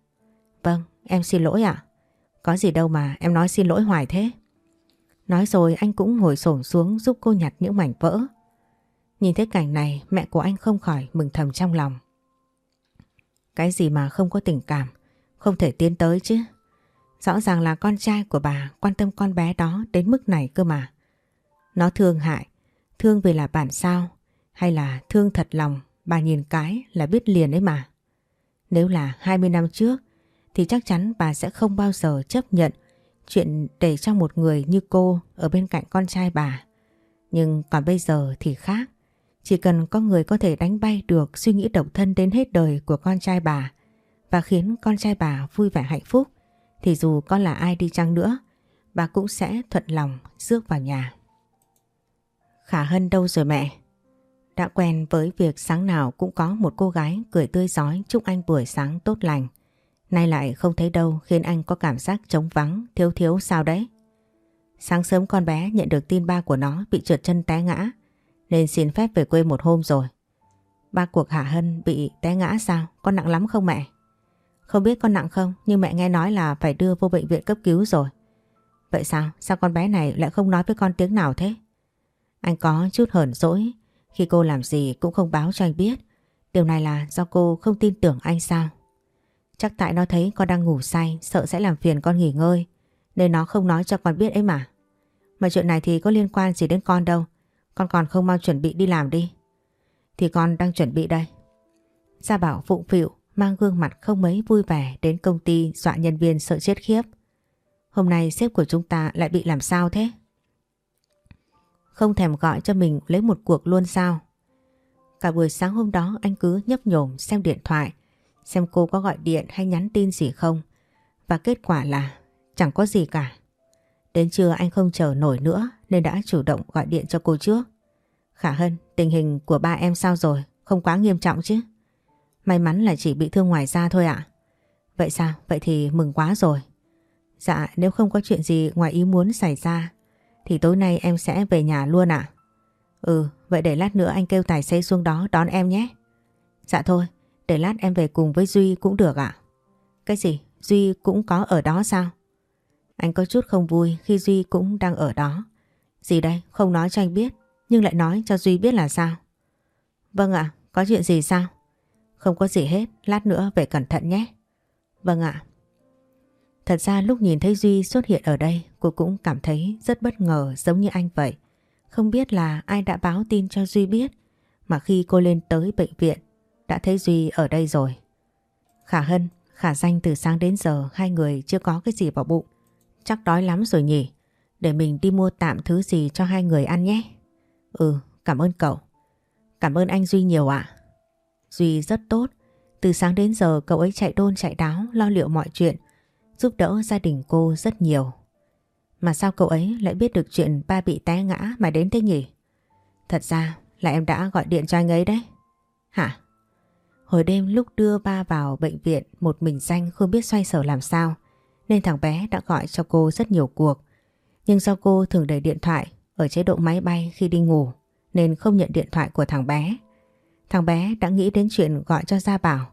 Vâng, em xin lỗi ạ. Có gì đâu mà em nói xin lỗi hoài thế. Nói rồi anh cũng ngồi xổm xuống giúp cô nhặt những mảnh vỡ. Nhìn thấy cảnh này mẹ của anh không khỏi mừng thầm trong lòng. Cái gì mà không có tình cảm, không thể tiến tới chứ. Rõ ràng là con trai của bà quan tâm con bé đó đến mức này cơ mà. Nó thương hại, thương vì là bản sao hay là thương thật lòng bà nhìn cái là biết liền ấy mà. Nếu là 20 năm trước, thì chắc chắn bà sẽ không bao giờ chấp nhận chuyện để cho một người như cô ở bên cạnh con trai bà. Nhưng còn bây giờ thì khác. Chỉ cần có người có thể đánh bay được suy nghĩ độc thân đến hết đời của con trai bà và khiến con trai bà vui vẻ hạnh phúc, thì dù con là ai đi chăng nữa, bà cũng sẽ thuận lòng rước vào nhà. Khả Hân đâu rồi mẹ? Đã quen với việc sáng nào cũng có một cô gái cười tươi giói chúc anh buổi sáng tốt lành. Nay lại không thấy đâu khiến anh có cảm giác trống vắng, thiếu thiếu sao đấy. Sáng sớm con bé nhận được tin ba của nó bị trượt chân té ngã nên xin phép về quê một hôm rồi. Ba cuộc Hạ Hân bị té ngã sao? Con nặng lắm không mẹ? Không biết con nặng không nhưng mẹ nghe nói là phải đưa vô bệnh viện cấp cứu rồi. Vậy sao? Sao con bé này lại không nói với con tiếng nào thế? Anh có chút hờn dỗi khi cô làm gì cũng không báo cho anh biết. Điều này là do cô không tin tưởng anh sao? Chắc tại nó thấy con đang ngủ say, sợ sẽ làm phiền con nghỉ ngơi. Nên nó không nói cho con biết ấy mà. Mà chuyện này thì có liên quan gì đến con đâu. Con còn không mau chuẩn bị đi làm đi. Thì con đang chuẩn bị đây. Gia Bảo phụng phịu mang gương mặt không mấy vui vẻ đến công ty dọa nhân viên sợ chết khiếp. Hôm nay sếp của chúng ta lại bị làm sao thế? Không thèm gọi cho mình lấy một cuộc luôn sao? Cả buổi sáng hôm đó anh cứ nhấp nhổm xem điện thoại, xem cô có gọi điện hay nhắn tin gì không. Và kết quả là chẳng có gì cả. Đến trưa anh không chờ nổi nữa nên đã chủ động gọi điện cho cô trước. Khả Hân, tình hình của ba em sao rồi? Không quá nghiêm trọng chứ? May mắn là chỉ bị thương ngoài da thôi ạ. Vậy sao? Vậy thì mừng quá rồi. Dạ, nếu không có chuyện gì ngoài ý muốn xảy ra thì tối nay em sẽ về nhà luôn à? Ừ, vậy để lát nữa anh kêu tài xế xuống đó đón em nhé. Dạ thôi, để lát em về cùng với Duy cũng được ạ. Cái gì? Duy cũng có ở đó sao? Anh có chút không vui khi Duy cũng đang ở đó. Gì đây? Không nói cho anh biết, nhưng lại nói cho Duy biết là sao? Vâng ạ, có chuyện gì sao? Không có gì hết, lát nữa về cẩn thận nhé. Vâng ạ. Thật ra lúc nhìn thấy Duy xuất hiện ở đây cô cũng cảm thấy rất bất ngờ giống như anh vậy. Không biết là ai đã báo tin cho Duy biết mà khi cô lên tới bệnh viện đã thấy Duy ở đây rồi. Khả Hân, Khả Danh từ sáng đến giờ hai người chưa có cái gì vào bụng. Chắc đói lắm rồi nhỉ. Để mình đi mua tạm thứ gì cho hai người ăn nhé. Ừ, cảm ơn cậu. Cảm ơn anh Duy nhiều ạ. Duy rất tốt. Từ sáng đến giờ cậu ấy chạy đôn chạy đáo lo liệu mọi chuyện. Giúp đỡ gia đình cô rất nhiều. Mà sao cậu ấy lại biết được chuyện ba bị té ngã mà đến thế nhỉ? Thật ra là em đã gọi điện cho anh ấy đấy. Hả? Hồi đêm lúc đưa ba vào bệnh viện, một mình danh không biết xoay sở làm sao, nên thằng bé đã gọi cho cô rất nhiều cuộc. Nhưng do cô thường để điện thoại, ở chế độ máy bay khi đi ngủ, nên không nhận điện thoại của thằng bé. Thằng bé đã nghĩ đến chuyện gọi cho Gia Bảo,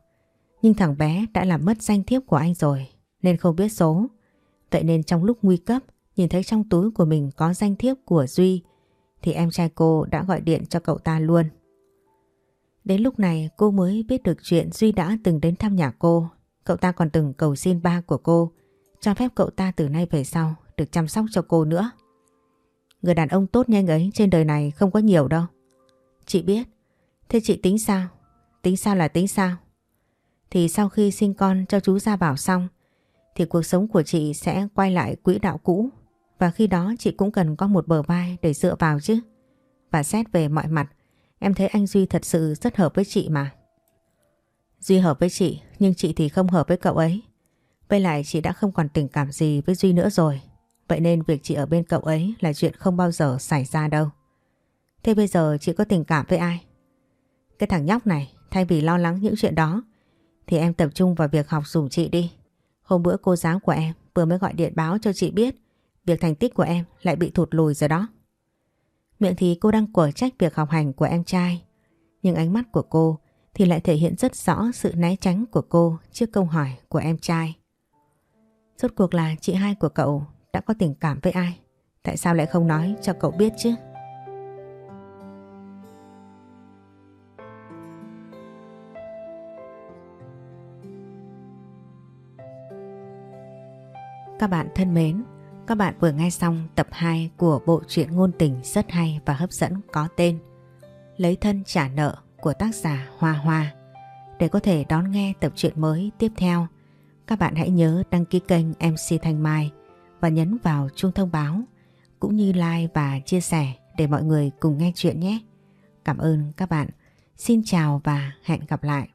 nhưng thằng bé đã làm mất danh thiếp của anh rồi nên không biết số. Vậy nên trong lúc nguy cấp, nhìn thấy trong túi của mình có danh thiếp của Duy, thì em trai cô đã gọi điện cho cậu ta luôn. Đến lúc này, cô mới biết được chuyện Duy đã từng đến thăm nhà cô. Cậu ta còn từng cầu xin ba của cô, cho phép cậu ta từ nay về sau được chăm sóc cho cô nữa. Người đàn ông tốt nhanh ấy trên đời này không có nhiều đâu. Chị biết. Thế chị tính sao? Tính sao là tính sao? Thì sau khi sinh con cho chú Gia Bảo xong thì cuộc sống của chị sẽ quay lại quỹ đạo cũ và khi đó chị cũng cần có một bờ vai để dựa vào chứ. Và xét về mọi mặt, Em thấy anh Duy thật sự rất hợp với chị mà. Duy hợp với chị, nhưng chị thì không hợp với cậu ấy. Với lại chị đã không còn tình cảm gì với Duy nữa rồi. Vậy nên việc chị ở bên cậu ấy là chuyện không bao giờ xảy ra đâu. Thế bây giờ chị có tình cảm với ai? Cái thằng nhóc này, thay vì lo lắng những chuyện đó, thì em tập trung vào việc học dùm chị đi. Hôm bữa cô giáo của em vừa mới gọi điện báo cho chị biết, việc thành tích của em lại bị thụt lùi rồi đó. Miệng thì cô đang quở trách việc học hành của em trai. Nhưng ánh mắt của cô thì lại thể hiện rất rõ sự né tránh của cô trước câu hỏi của em trai. Rốt cuộc là chị hai của cậu đã có tình cảm với ai? Tại sao lại không nói cho cậu biết chứ? Các bạn thân mến, các bạn vừa nghe xong tập 2 của bộ truyện ngôn tình rất hay và hấp dẫn có tên Lấy thân trả nợ của tác giả Hoa Hoa. Để có thể đón nghe tập truyện mới tiếp theo, các bạn hãy nhớ đăng ký kênh MC Thanh Mai và nhấn vào chuông thông báo cũng như like và chia sẻ để mọi người cùng nghe chuyện nhé. Cảm ơn các bạn. Xin chào và hẹn gặp lại.